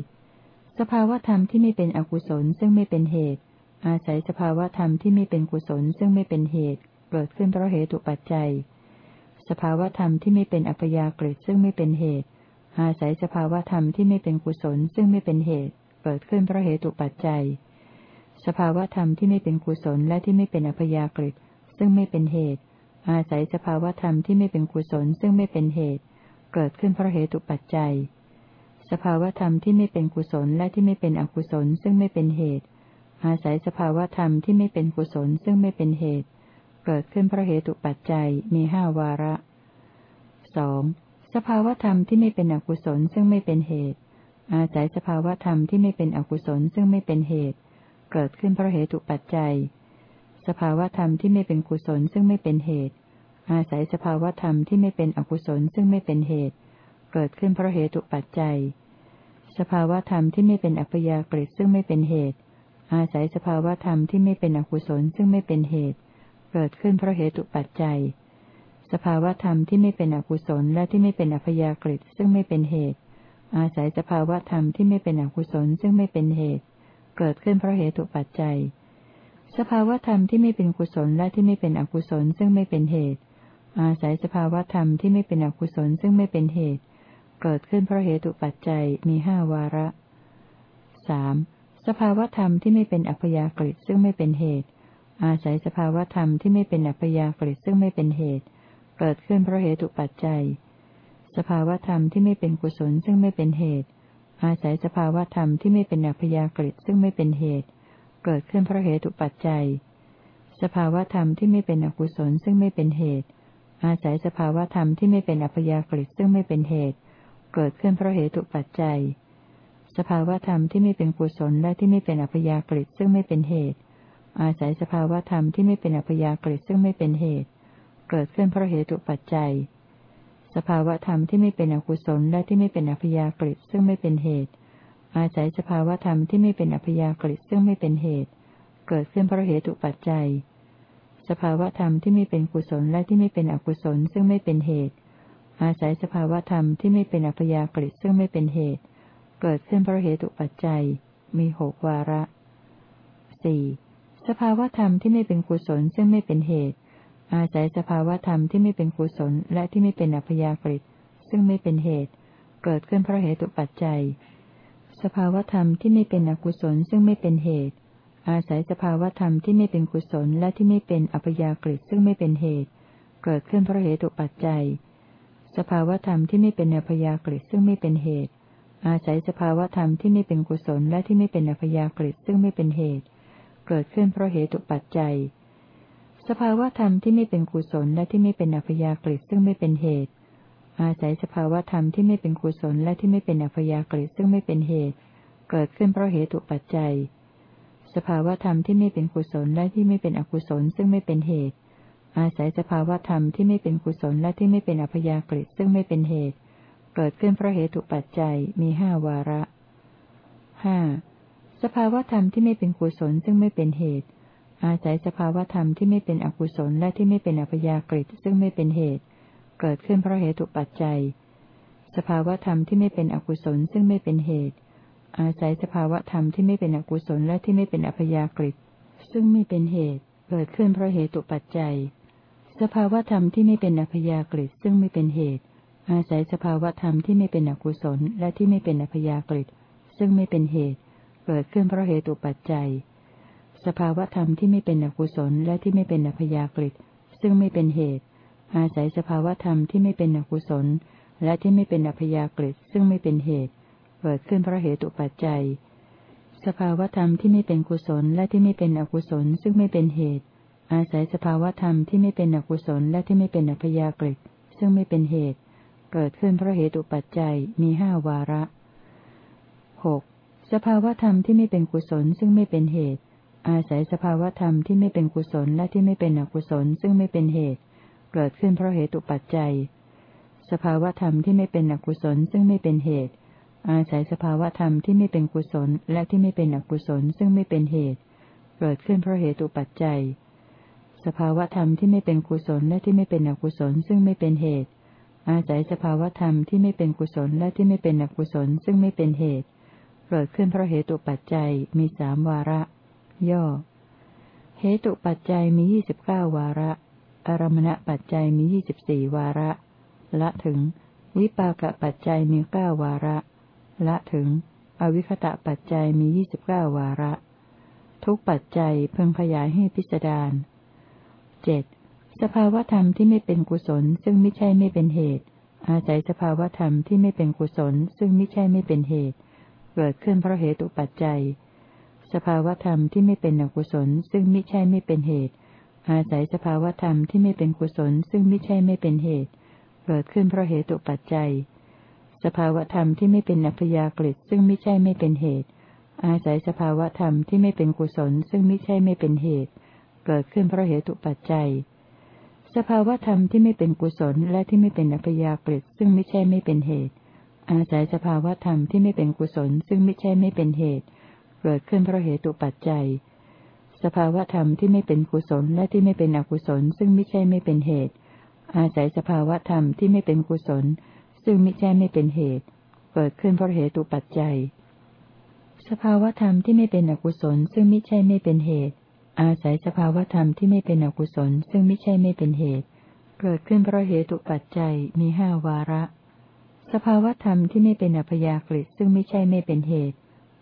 Speaker 1: สภาวธรรมที่ไม่เป็นอกุศลซึ่งไม่เป็นเหตุ อาศัยสภาวธรรมที่ไม่เป็นกุศลซึ่งไม่เป็นเหตุเกิดขึ้นเพราะเหตุปัจจัย สภาวธรรมที่ไม่เป็นอัพยากฤิซึ่งไม่เป็นเหตุ อาศัยสภาวธรรมที่ไม่เป็นกุศลซึ่งไม่เป็นเหตุเกิดขึ้นเพราะเหตุปัจจัย สภาวธรรมที่ไม่เป็นกุศลและที่ไม่เป็นอัพยากฤิซึ่งไม่เป็นเหตุ อาศัยสภาวธรรมที่ไม่เป็นกุศลซึ่งไม่เป็นเหตุ เกิดขึ้นเพราะเหตุปัจจัย สภาวธรรมที่ไม่เป็นกุศลและที่ไม่เป็นอกุศลซึ่งไม่เป็นเหตุ อาศัยสภาวธรรมที่ไม่เป็นกุศลซึ่งไม่เป็นเหตุ เกิดขึ้นเพราะเหตุปัจจัยมีห้าวาระสองสภาวธรรมที่ไม่เป็นอกุศลซึ่งไม่เป็นเหตุ อาศัยสภาวธรรมที่ไม่เป็นอกุศลซึ่งไม่เป็นเหตุ เกิดขึ้นเพราะเหตุปัจจัย สภาวธรรมที่ไม่เป็นกุศลซึ่งไม่เป็นเหตุ อาศัยสภาวธรรมที่ไม่เป็นอกุศลซึ่งไม่เป็นเหตุเกิดขึ้นเพราะเหตุปัจจัย สภาวธรรมที่ไม่เป็นอัพยากฤิซึ่งไม่เป็นเหตุ อาศัยสภาวธรรมที่ไม่เป็นอกุศลซึ่งไม่เป็นเหตุ เกิดขึ้นเพราะเหตุปัจจัย สภาวธรรมที่ไม่เป็นอกุศลและที่ไม่เป็นอัพยากฤิซึ่งไม่เป็นเหตุ อาศัยสภาวธรรมที่ไม่เป็นอกุศลซึ่งไม่เป็นเหตุ เกิดขึ้นเพราะเหตุปัจจัย สภาวธรรมที่ไม่เป็นกุศลและที่ไม่เป็นอกุศลซึ่งไม่เป็นเหตุอาศัยสภาวธรรมที่ไม่เป็นอกุศลซึ่งไม่เป็นเหตุ เกิดขึ้นเพราะเหตุปัจจัยมีห้าวาระสสภาวธรรมที่ไม่เป็นอัพยากฤิซึ่งไม่เป็นเหตุ อาศัยสภาวธรรมที่ไม่เป็นอัพยากฤิซึ่งไม่เป็นเหตุ เกิดขึ้นเพราะเหตุปัจจัย สภาวธรรมที่ไม่เป็นกุศลซึ่งไม่เป็นเหตุ อาศัยสภาวธรรมที่ไม่เป็นอัพยากฤิซึ่งไม่เป็นเหตุ เกิดขึ้นเพราะเหตุปัจจัย สภาวธรรมที่ไม่เป็นอกุศลซึ่งไม่เป็นเหตุ อาศัยสภาวธรรมที่ไม่เป็นอัพยากฤิซึ่งไม่เป็นเหตุ เกิดขึ้นเพราะเหตุปัจจัย สภาวธรรมที่ไม่เป็นกุศลและที่ไม่เป็นอัพยากฤิซึ่งไม่เป็นเหตุ อาศัยสภาวธรรมที่ไม่เป็นอัพยากฤิซึ่งไม่เป็นเหตุ เกิดขึ้นเพราะเหตุปัจจัย สภาวธรรมที่ไม่เป็นอกุศลและที่ไม่เป็นอัพยากฤิซึ่งไม่เป็นเหตุ อาศัยสภาวธรรมที่ไม่เป็นอัพยากฤิซึ่งไม่เป็นเหตุ เกิดขึ้นเพราะเหตุปัจจัย สภาวธรรมที่ไม่เป็นกุศลและที่ไม่เป็นอกุศลซึ่งไม่เป็นเหตุ อาศัยสภาวธรรมที่ไม่เป็นอัพยากฤิซึ่งไม่เป็นเหตุ เกิดขึ้นเพราะเหตุปัจจัย มีหกวาระสี่สภาวธรรมที่ไม่เป็นกุศลซึ่งไม่เป็นเหตุ อาศัยสภาวธรรมที่ไม่เป็นกุศลและที่ไม่เป็นอัพยากฤิซึ่งไม่เป็นเหตุ เกิดขึ้นเพราะเหตุปัจจัย สภาวธรรมที่ไม่เป็นอกุศลซึ่งไม่เป็นเหตุ อาศัยสภาวธรรมที่ไม่เป็นกุศลและที่ไม่เป็นอัพยากฤิซึ่งไม่เป็นเหตุ เกิดขึ้นเพราะเหตุปัจจัย สภาวธรรมที่ไม่เป็นอัพยากฤิซึ่งไม่เป็นเหตุ อาศัยสภาวธรรมที่ไม่เป็นกุศลและที่ไม่เป็นอัพยากฤิซึ่งไม่เป็นเหตุ เกิดขึ้นเพราะเหตุปัจจัย สภาวธรรมที่ไม่เป็นกุศลและที่ไม่เป็นอัพยากฤิซึ่งไม่เป็นเหตุ อาศัยสภาวธรรมที่ไม่เป็นกุศลและที่ไม่เป็นอัพยากฤิซึ่งไม่เป็นเหตุ เกิดขึ้นเพราะเหตุปัจจัย สภาวธรรมที่ไม่เป็นกุศลและที่ไม่เป็นอกุศลซึ่งไม่เป็นเหตุ อาศัยสภาวธรรมที่ไม่เป็นกุศลและที่ไม่เป็นอัพยากฤิซึ่งไม่เป็นเหตุ เกิดขึ้นเพราะเหตุปัจจัยมีห้าวาระห้าสภาวธรรมที่ไม่เป็นกุศลซึ่งไม่เป็นเหตุ อาศัยสภาวธรรมที่ไม่เป็นอกุศลและที่ไม่เป็นอัพยากฤิซึ่งไม่เป็นเหตุ เกิดขึ้นเพราะเหตุปัจจัย สภาวธรรมที่ไม่เป็นอกุศลซึ่งไม่เป็นเหตุ อาศัยสภาวธรรมที่ไม่เป็นอกุศลและที่ไม่เป็นอัพยากฤิซึ่งไม่เป็นเหตุ เกิดขึ้นเพราะเหตุปัจจัย สภาวธรรมที่ไม่เป็นอัพยากฤิซึ่งไม่เป็นเหตุ อาศัยสภาวธรรมที่ไม่เป็นอกุศลและที่ไม่เป็นอัพยากฤิซึ่งไม่เป็นเหตุ เกิดขึ้นเพราะเหตุปัจจัย สภาวธรรมที่ไม่เป็นอกุศลและที่ไม่เป็นอัพยากฤิซึ่งไม่เป็นเหตุ อาศัยสภาวธรรมที่ไม่เป็นอกุศล และที่ไม่เป็นอัพยากฤิซึ่งไม่เป็นเหตุ เกิดขึ้นเพราะเหตุปัจจัย สภาวธรรมที่ไม่เป็นกุศลและที่ไม่เป็นอกุศลซึ่งไม่เป็นเหตุ อาศัยสภาวธรรมที่ไม่เป็นอกุศลและที่ไม่เป็นอัพยากฤิซึ่งไม่เป็นเหตุ เกิดขึ้นเพราะเหตุปัจจัยมีห้าวาระหกสภาวธรรมที่ไม่เป็นกุศลซึ่งไม่เป็นเหตุ อาศัยสภาวธรรมที่ไม่เป็นกุศลและที่ไม่เป็นอกุศลซึ่งไม่เป็นเหตุ เกิดขึ้นเพราะเหตุปัจจัย สภาวธรรมที่ไม่เป็นอกุศลซึ่งไม่เป็นเหตุ อาศัยสภาวธรรมที่ไม่เป็นกุศลและที่ไม่เป็นอกุศลซึ่งไม่เป็นเหตุ เกิดขึ้นเพราะเหตุปัจจัย สภาวธรรมที่ไม่เป็นกุศลและที่ไม่เป็นอกุศลซึ่งไม่เป็นเหตุ อาศัยสภาวธรรมที่ไม่เป็นกุศลและที่ไม่เป็นอกุศลซึ่งไม่เป็นเหตุ เกิดขึ้นเพราะเหตุปัจจัยมีสามวาระ ย่อ เหตุปัจจัยมียี่สิบเก้าวาระ อารมณปัจจัยมียี่สิบสี่วาระ ละถึง วิปากปัจจัยมีเก้าวาระ ละถึง อวิคตะปัจจัยมียี่สิบเก้าวาระ ทุกปัจจัยเพิ่งขยายให้พิจารณา เจ็ดสภาวธรรมที่ไม่เป็นกุศล ซึ่งไม่ใช่ไม่เป็นเหตุ อาศัยสภาวธรรมที่ไม่เป็นกุศล ซึ่งไม่ใช่ไม่เป็นเหตุ เกิดขึ้นเพราะเหตุปัจจัย สภาวธรรมที่ไม่เป็นอกุศล ซึ่งไม่ใช่ไม่เป็นเหตุ อาศัยสภาวธรรมที่ไม่เป็นกุศล ซึ่งไม่ใช่ไม่เป็นเหตุ เกิดขึ้นเพราะเหตุปัจจัย สภาวธรรมที่ไม่เป็นอัพยากฤิซึ่งไม่ใช่ไม่เป็นเหตุ อาศัยสภาวธรรมที่ไม่เป็นกุศล ซึ่งไม่ใช่ไม่เป็นเหตุเเกิดขึ้นเพราะเหตุปัจจัย สภาวธรรมที่ไม่เป็นกุศลและที่ไม่เป็นอัพยากฤิซึ่งไม่ใช่ไม่เป็นเหตุ อาศัยสภาวธรรมที่ไม่เป็นกุศลซึ่งไม่ใช่ไม่เป็นเหตุ เกิดขึ้นเพราะเหตุปัจจัย สภาวธรรมที่ไม่เป็นกุศลและที่ไม่เป็นอกุศลซึ่งไม่ใช่ไม่เป็นเหตุ อาศัยสภาวธรรมที่ไม่เป็นกุศล ซึ่งไม่ใช่ไม่เป็นเหตุ เกิดขึ้นเพราะเหตุปัจจัยสภาวธรรมที่ไม่เป็นอกุศลซึ่งไม่ใช่ไม่เป็นเหตุ อาศัยสภาวธรรมที่ไม่เป็นอกุศล ซึ่งไม่ใช่ไม่เป็นเหตุ เกิดขึ้นเพราะเหตุปัจจัยมีห้าวาระ สภาวธรรมที่ไม่เป็นอัพยากฤิซึ่งไม่ใช่ไม่เป็นเหตุ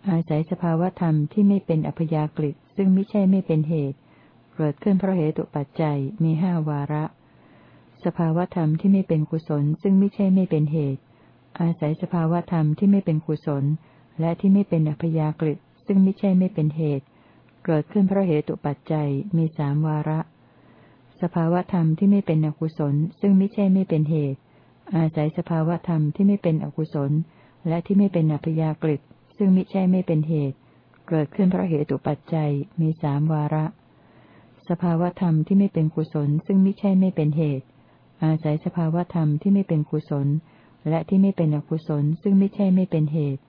Speaker 1: อาศัยสภาวธรรมที่ไม่เป็นอัพยากฤิซึ่งไม่ใช่ไม่เป็นเหตุ เกิดขึ้นเพราะเหตุปัจจัยมีห้าวาระ สภาวธรรมที่ไม่เป็นกุศล ซึ่งไม่ใช่ไม่เป็นเหตุ อาศัยสภาวธรรมที่ไม่เป็นกุศล และที่ไม่เป็นอัพยากฤิซึ่งไม่ใช่ไม่เป็นเหตุ เกิดขึ้นเพราะเหตุปัจจัยมีสามวาระ สภาวธรรมที่ไม่เป็นอกุศล ซึ่งไม่ใช่ไม่เป็นเหตุ อาศัยสภาวธรรมที่ไม่เป็นอกุศล และที่ไม่เป็นอัพยากฤิซึ่งไม่ใช่ไม่เป็นเหตุ เกิดขึ้นเพราะเหตุปัจจัยมีสามวาระ สภาวธรรมที่ไม่เป็นกุศล ซึ่งไม่ใช่ไม่เป็นเหตุ อาศัยสภาวธรรมที่ไม่เป็นกุศล และที่ไม่เป็นอกุศล ซึ่งไม่ใช่ไม่เป็นเหตุ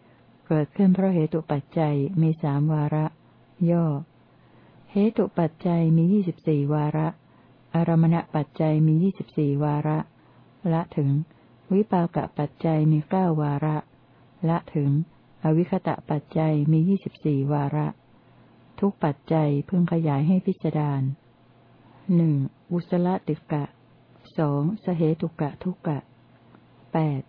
Speaker 1: เกิดขึ้นเพราะเหตุปัจจัยมีสามวาระ ย่อ เหตุปัจจัยมียี่สิบสี่วาระ อารมณปัจจัยมียี่สิบสี่วาระ ละถึง วิปากปัจจัยมีเก้าวาระ ละถึง อวิคตะปัจจัยมียี่สิบสี่วาระ ทุกปัจจัยพึงขยายให้พิจารณาหนึ่งอุสละติกะสองสเหตุกะทุกะแปด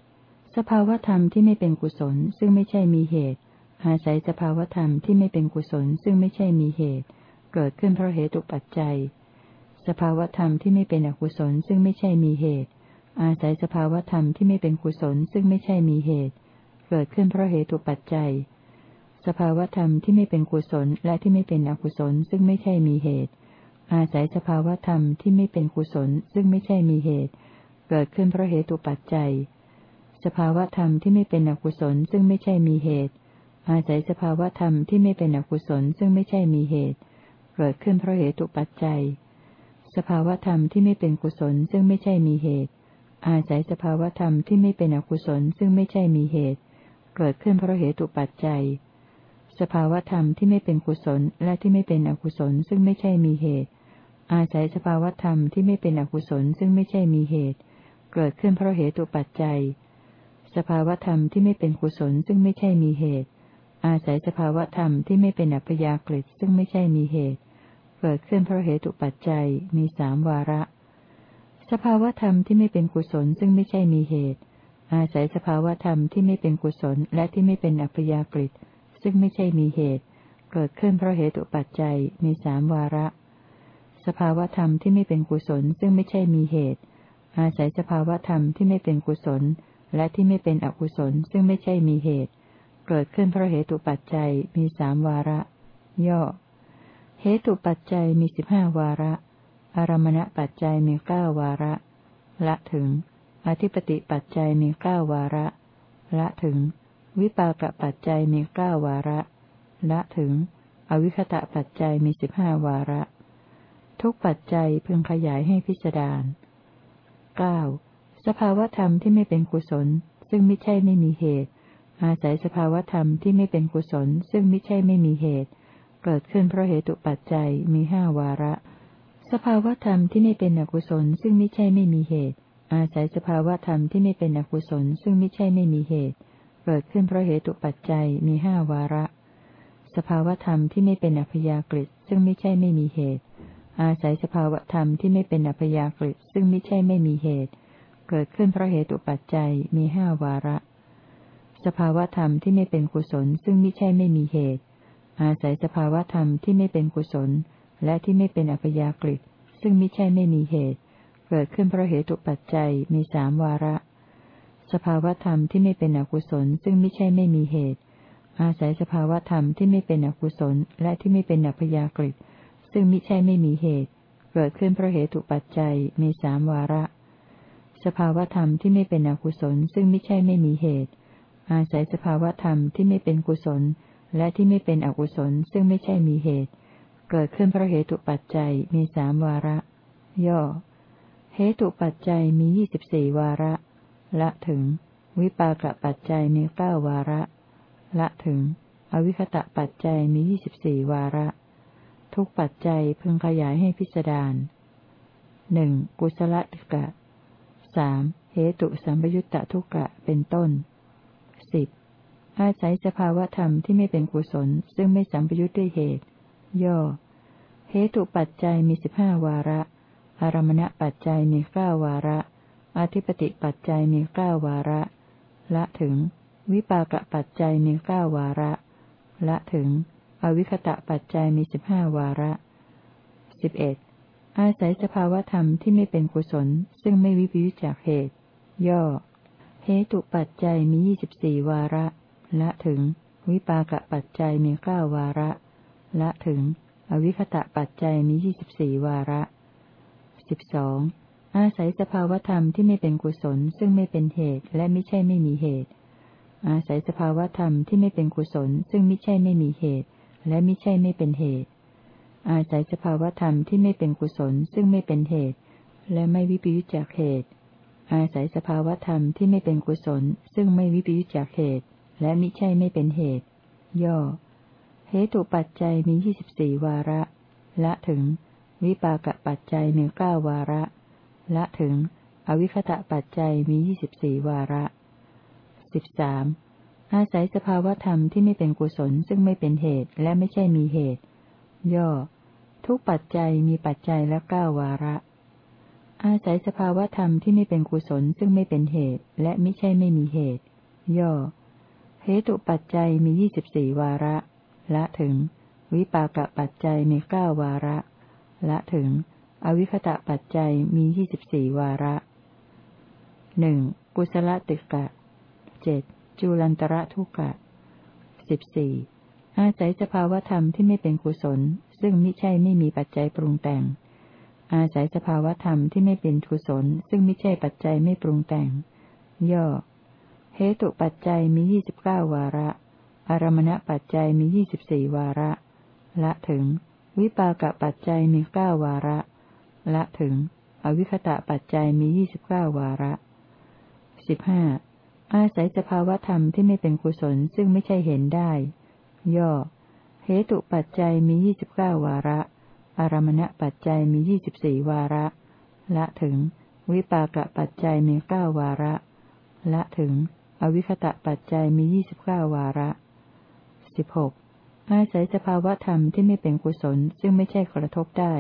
Speaker 1: สภาวธรรมที่ไม่เป็นกุศลซึ่งไม่ใช่มีเหตุ อาศัยสภาวธรรมที่ไม่เป็นกุศลซึ่งไม่ใช่มีเหตุ เกิดขึ้นเพราะเหตุปัจจัย สภาวธรรมที่ไม่เป็นอกุศลซึ่งไม่ใช่มีเหตุ อาศัยสภาวธรรมที่ไม่เป็นกุศลซึ่งไม่ใช่มีเหตุ เกิดขึ้นเพราะเหตุปัจจัย สภาวธรรมที่ไม่เป็นกุศลและที่ไม่เป็นอกุศลซึ่งไม่ใช่มีเหตุ อาศัยสภาวธรรมที่ไม่เป็นกุศลซึ่งไม่ใช่มีเหตุ เกิดขึ้นเพราะเหตุปัจจัย สภาวธรรมที่ไม่เป็นอกุศลซึ่งไม่ใช่มีเหตุ อาศัยสภาวธรรมที่ไม่เป็นอกุศลซึ่งไม่ใช่มีเหตุ เกิดขึ้นเพราะเหตุปัจจัย สภาวธรรมที่ไม่เป็นกุศลซึ่งไม่ใช่มีเหตุ อาศัยสภาวธรรมที่ไม่เป็นอกุศลซึ่งไม่ใช่มีเหตุ เกิดขึ้นเพราะเหตุปัจจัย สภาวธรรมที่ไม่เป็นกุศลและที่ไม่เป็นอกุศลซึ่งไม่ใช่มีเหตุ อาศัยสภาวธรรมที่ไม่เป็นอกุศลซึ่งไม่ใช่มีเหตุ เกิดขึ้นเพราะเหตุปัจจัย สภาวธรรมที่ไม่เป็นกุศลซึ่งไม่ใช่มีเหตุ อาศัยสภาวธรรมที่ไม่เป็นอัพยากฤิซึ่งไม่ใช่มีเหตุ เกิดขึ้นเพราะเหตุปัจจัยมีสามวาระ สภาวธรรมที่ไม่เป็นกุศลซึ่งไม่ใช่มีเหตุ อาศัยสภาวธรรมที่ไม่เป็นกุศลและที่ไม่เป็นอัพยากฤิซึ่งไม่ใช่มีเหตุ เกิดขึ้นเพราะเหตุปัจจัยมีสามวาระ สภาวธรรมที่ไม่เป็นกุศลซึ่งไม่ใช่มีเหตุ อาศัยสภาวธรรมที่ไม่เป็นกุศลและที่ไม่เป็นอกุศลซึ่งไม่ใช่มีเหตุ เกิดขึ้นเพราะเหตุปัจจัยมีสามวาระ ย่อ เหตุปัจจัยมีสิบห้าวาระ อารมณปัจจัยมีเก้าวาระ ละถึง อธิปติปัจจัยมีเก้าวาระ ละถึง วิปากปัจจัยมีเก้าวาระ ละถึง อวิคตะปัจจัยมีสิบห้าวาระ ทุกปัจจัยพึงขยายให้พิจารณาเก้าสภาวธรรมที่ไม่เป็นกุศล ซึ่งไม่ใช่ไม่มีเหตุ อาศัยสภาวธรรมที่ไม่เป็นกุศล ซึ่งไม่ใช่ไม่มีเหตุ เกิดขึ้นเพราะเหตุปัจจัยมีห้าวาระ สภาวธรรมที่ไม่เป็นอกุศล ซึ่งไม่ใช่ไม่มีเหตุ อาศัยสภาวธรรมที่ไม่เป็นอกุศล ซึ่งไม่ใช่ไม่มีเหตุ เกิดขึ้นเพราะเหตุปัจจัยมีห้าวาระ สภาวธรรมที่ไม่เป็นอัพยากฤิซึ่งไม่ใช่ไม่มีเหตุ อาศัยสภาวธรรมที่ไม่เป็นอัพยากฤิซึ่งไม่ใช่ไม่มีเหตุ เกิดขึ้นเพราะเหตุปัจจัยมีห้าวาระ สภาวธรรมที่ไม่เป็นกุศลซึ่งไม่ใช่ไม่มีเหตุ อาศัยสภาวธรรมที่ไม่เป็นกุศล และที่ไม่เป็นอัพยากฤิซึ่งไม่ใช่ไม่มีเหตุ เกิดขึ้นเพราะเหตุปัจจัยมีสามวาระ สภาวธรรมที่ไม่เป็นอกุศลซึ่งไม่ใช่ไม่มีเหตุ อาศัยสภาวธรรมที่ไม่เป็นอกุศล และที่ไม่เป็นอัพยากฤิซึ่งไม่ใช่ไม่มีเหตุ เกิดขึ้นเพราะเหตุปัจจัยมีสามวาระ สภาวธรรมที่ไม่เป็นอกุศลซึ่งไม่ใช่ไม่มีเหตุ อาศัยสภาวธรรมที่ไม่เป็นกุศล และที่ไม่เป็นอกุศลซึ่งไม่ใช่มีเหตุ เกิดขึ้นเพราะเหตุปัจจัยมีสามวาระ ย่อ เหตุปัจจัยมียี่สิบสี่วาระ ละถึง วิปากปัจจัยมีเก้าวาระ ละถึง อวิคตะปัจจัยมียี่สิบสี่วาระ ทุกปัจจัยพึงขยายให้พิสดารหนึ่งกุศลติกะสามเหตุสัมปยุตตะทุกะเป็นต้น สิบอาศัยสภาวธรรมที่ไม่เป็นกุศล ซึ่งไม่สัมปยุตด้วยเหตุ ย่อ เหตุปัจจัยมีสิบห้าวาระ อารมณปัจจัยมีเก้าวาระ อธิปติปัจจัยมีเก้าวาระ ละถึง วิปากปัจจัยมีเก้าวาระ ละถึง อวิคตะปัจจัยมีสิบห้าวาระสิบเอ็ดอาศัยสภาวธรรมที่ไม่เป็นกุศล ซึ่งไม่วิปยุจจากเหตุ ย่อ เหตุปัจจัยมียี่สิบสี่วาระ ละถึง วิปากปัจจัยมีเก้าวาระ ละถึง อวิคตะปัจจัยมียี่สิบสี่วาระสิบสองอาศัยสภาวธรรมที่ไม่เป็นกุศลซึ่งไม่เป็นเหตุและไม่ใช่ไม่มีเหตุ อาศัยสภาวธรรมที่ไม่เป็นกุศลซึ่งไม่ใช่ไม่มีเหตุ และไม่ใช่ไม่เป็นเหตุ อาศัยสภาวธรรมที่ไม่เป็นกุศลซึ่งไม่เป็นเหตุ และไม่วิปยุจจากเหตุ อาศัยสภาวธรรมที่ไม่เป็นกุศล ซึ่งไม่วิปยุจจากเหตุ และมิใช่ไม่เป็นเหตุ ย่อ เหตุปัจจัยมียี่สิบสี่วาระ ละถึง วิปากปัจจัยมีเก้าวาระ ละถึง อวิคตะปัจจัยมียี่สิบสี่วาระสิบสามอาศัยสภาวธรรมที่ไม่เป็นกุศล ซึ่งไม่เป็นเหตุและไม่ใช่มีเหตุ ย่อ ทุกปัจจัยมีปัจจัยละเก้าวาระ อาศัยสภาวธรรมที่ไม่เป็นกุศลซึ่งไม่เป็นเหตุ และไม่ใช่ไม่มีเหตุ ย่อ เหตุปัจจัยมียี่สิบสี่วาระ ละถึง วิปากปัจจัยมีเก้าวาระ ละถึง อวิคตะปัจจัยมียี่สิบสี่วาระหนึ่งกุศลติกะเจ็ดจุลันตระทุกะสิบสี่อาศัยสภาวธรรมที่ไม่เป็นกุศล ซึ่งมิใช่ไม่มีปัจจัยปรุงแต่ง อาศัยสภาวธรรมที่ไม่เป็นกุศล ซึ่งไม่ใช่ปัจจัยไม่ปรุงแต่ง ย่อ เหตุปัจจัยมียี่สิบเก้าวาระ อารมณปัจจัยมียี่สิบสี่วาระ ละถึง วิปากปัจจัยมีเก้าวาระ ละถึง อวิคตะปัจจัยมียี่สิบเก้าวาระสิบห้าอาศัยสภาวธรรมที่ไม่เป็นกุศลซึ่งไม่ใช่เห็นได้ ย่อ เหตุปัจจัยมียี่สิบเก้าวาระ อารมณปัจจัยมียี่สิบสี่วาระ ละถึง วิปากปัจจัยมีเก้าวาระ ละถึง อวิคตะปัจจัยมียี่สิบเก้าวาระสิบหกอาศัยสภาวธรรมที่ไม่เป็นกุศลซึ่งไม่ใช่กระทบได้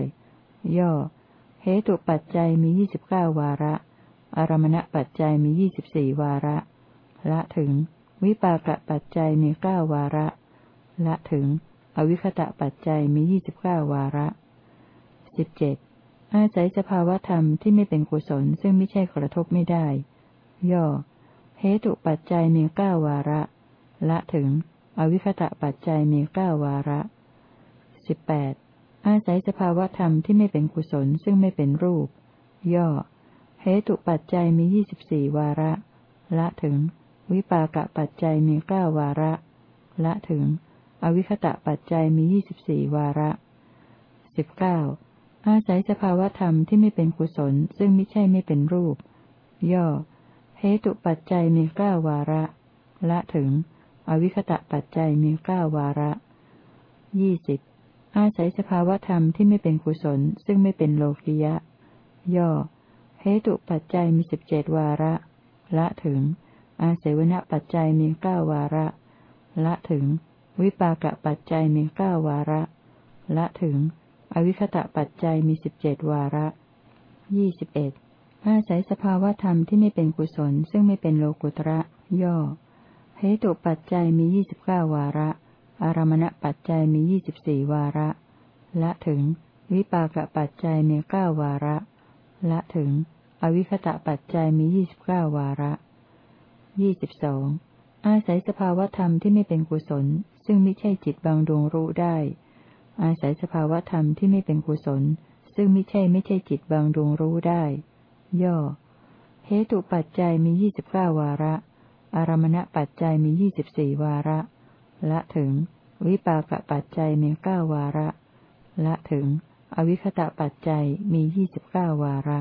Speaker 1: ย่อ เหตุปัจจัยมียี่สิบเก้าวาระ อารมณปัจจัยมียี่สิบสี่วาระ ละถึง วิปากปัจจัยมีเก้าวาระ ละถึง อวิคตะปัจจัยมียี่สิบเก้าวาระ สิบเจ็ดอาศัยสภาวธรรมที่ไม่เป็นกุศลซึ่งไม่ใช่กระทบไม่ได้ ย่อ เหตุปัจจัยมีเก้าวาระ ละถึง อวิคตะปัจจัยมีเก้าวาระสิบแปดอาศัยสภาวธรรมที่ไม่เป็นกุศลซึ่งไม่เป็นรูป ย่อ เหตุปัจจัยมียี่สิบสี่วาระ ละถึง วิปากะปัจจัยมีเก้าวาระ ละถึง อวิคตะปัจจัยมียี่สิบสี่วาระสิบเก้า อาศัยสภาวธรรมที่ไม่เป็นกุศล ซึ่งไม่ใช่ไม่เป็นรูป ย่อ เหตุปัจจัยมีเก้าวาระ ละถึง อวิคตะปัจจัยมีเก้าวาระยี่สิบอาศัยสภาวธรรมที่ไม่เป็นกุศล ซึ่งไม่เป็นโลกิยะ ย่อ เหตุปัจจัยมีสิบเจ็ดวาระ ละถึง อาศัยวณปัจจัยมีเก้าวาระ ละถึง วิปากปัจจัยมีเก้าวาระ ละถึง อวิคตะปัจจัยมีสิบเจ็ดวาระยี่สิบเอ็ดอาศัยสภาวธรรมที่ไม่เป็นกุศล ซึ่งไม่เป็นโลกุตระ ย่อเหตุปัจจัยมียี่สิบเก้าวาระ อารมณปัจจัยมียี่สิบสี่วาระ ละถึง วิปากปัจจัยมีเก้าวาระ ละถึง อวิคตะปัจจัยมียี่สิบเก้าวาระยี่สิบสองอาศัยสภาวธรรมที่ไม่เป็นกุศล ซึ่งไม่ใช่จิตบางดวงรู้ได้ อาศัยสภาวธรรมที่ไม่เป็นกุศล ซึ่งไม่ใช่ไม่ใช่จิตบางดวงรู้ได้ ย่อ เหตุปัจจัยมียี่สิบเก้าวาระ อารมณปัจจัยมียี่สิบสี่วาระ ละถึง วิปากปัจจัยมีเก้าวาระ ละถึง อวิคตะปัจจัยมียี่สิบเก้าวาระ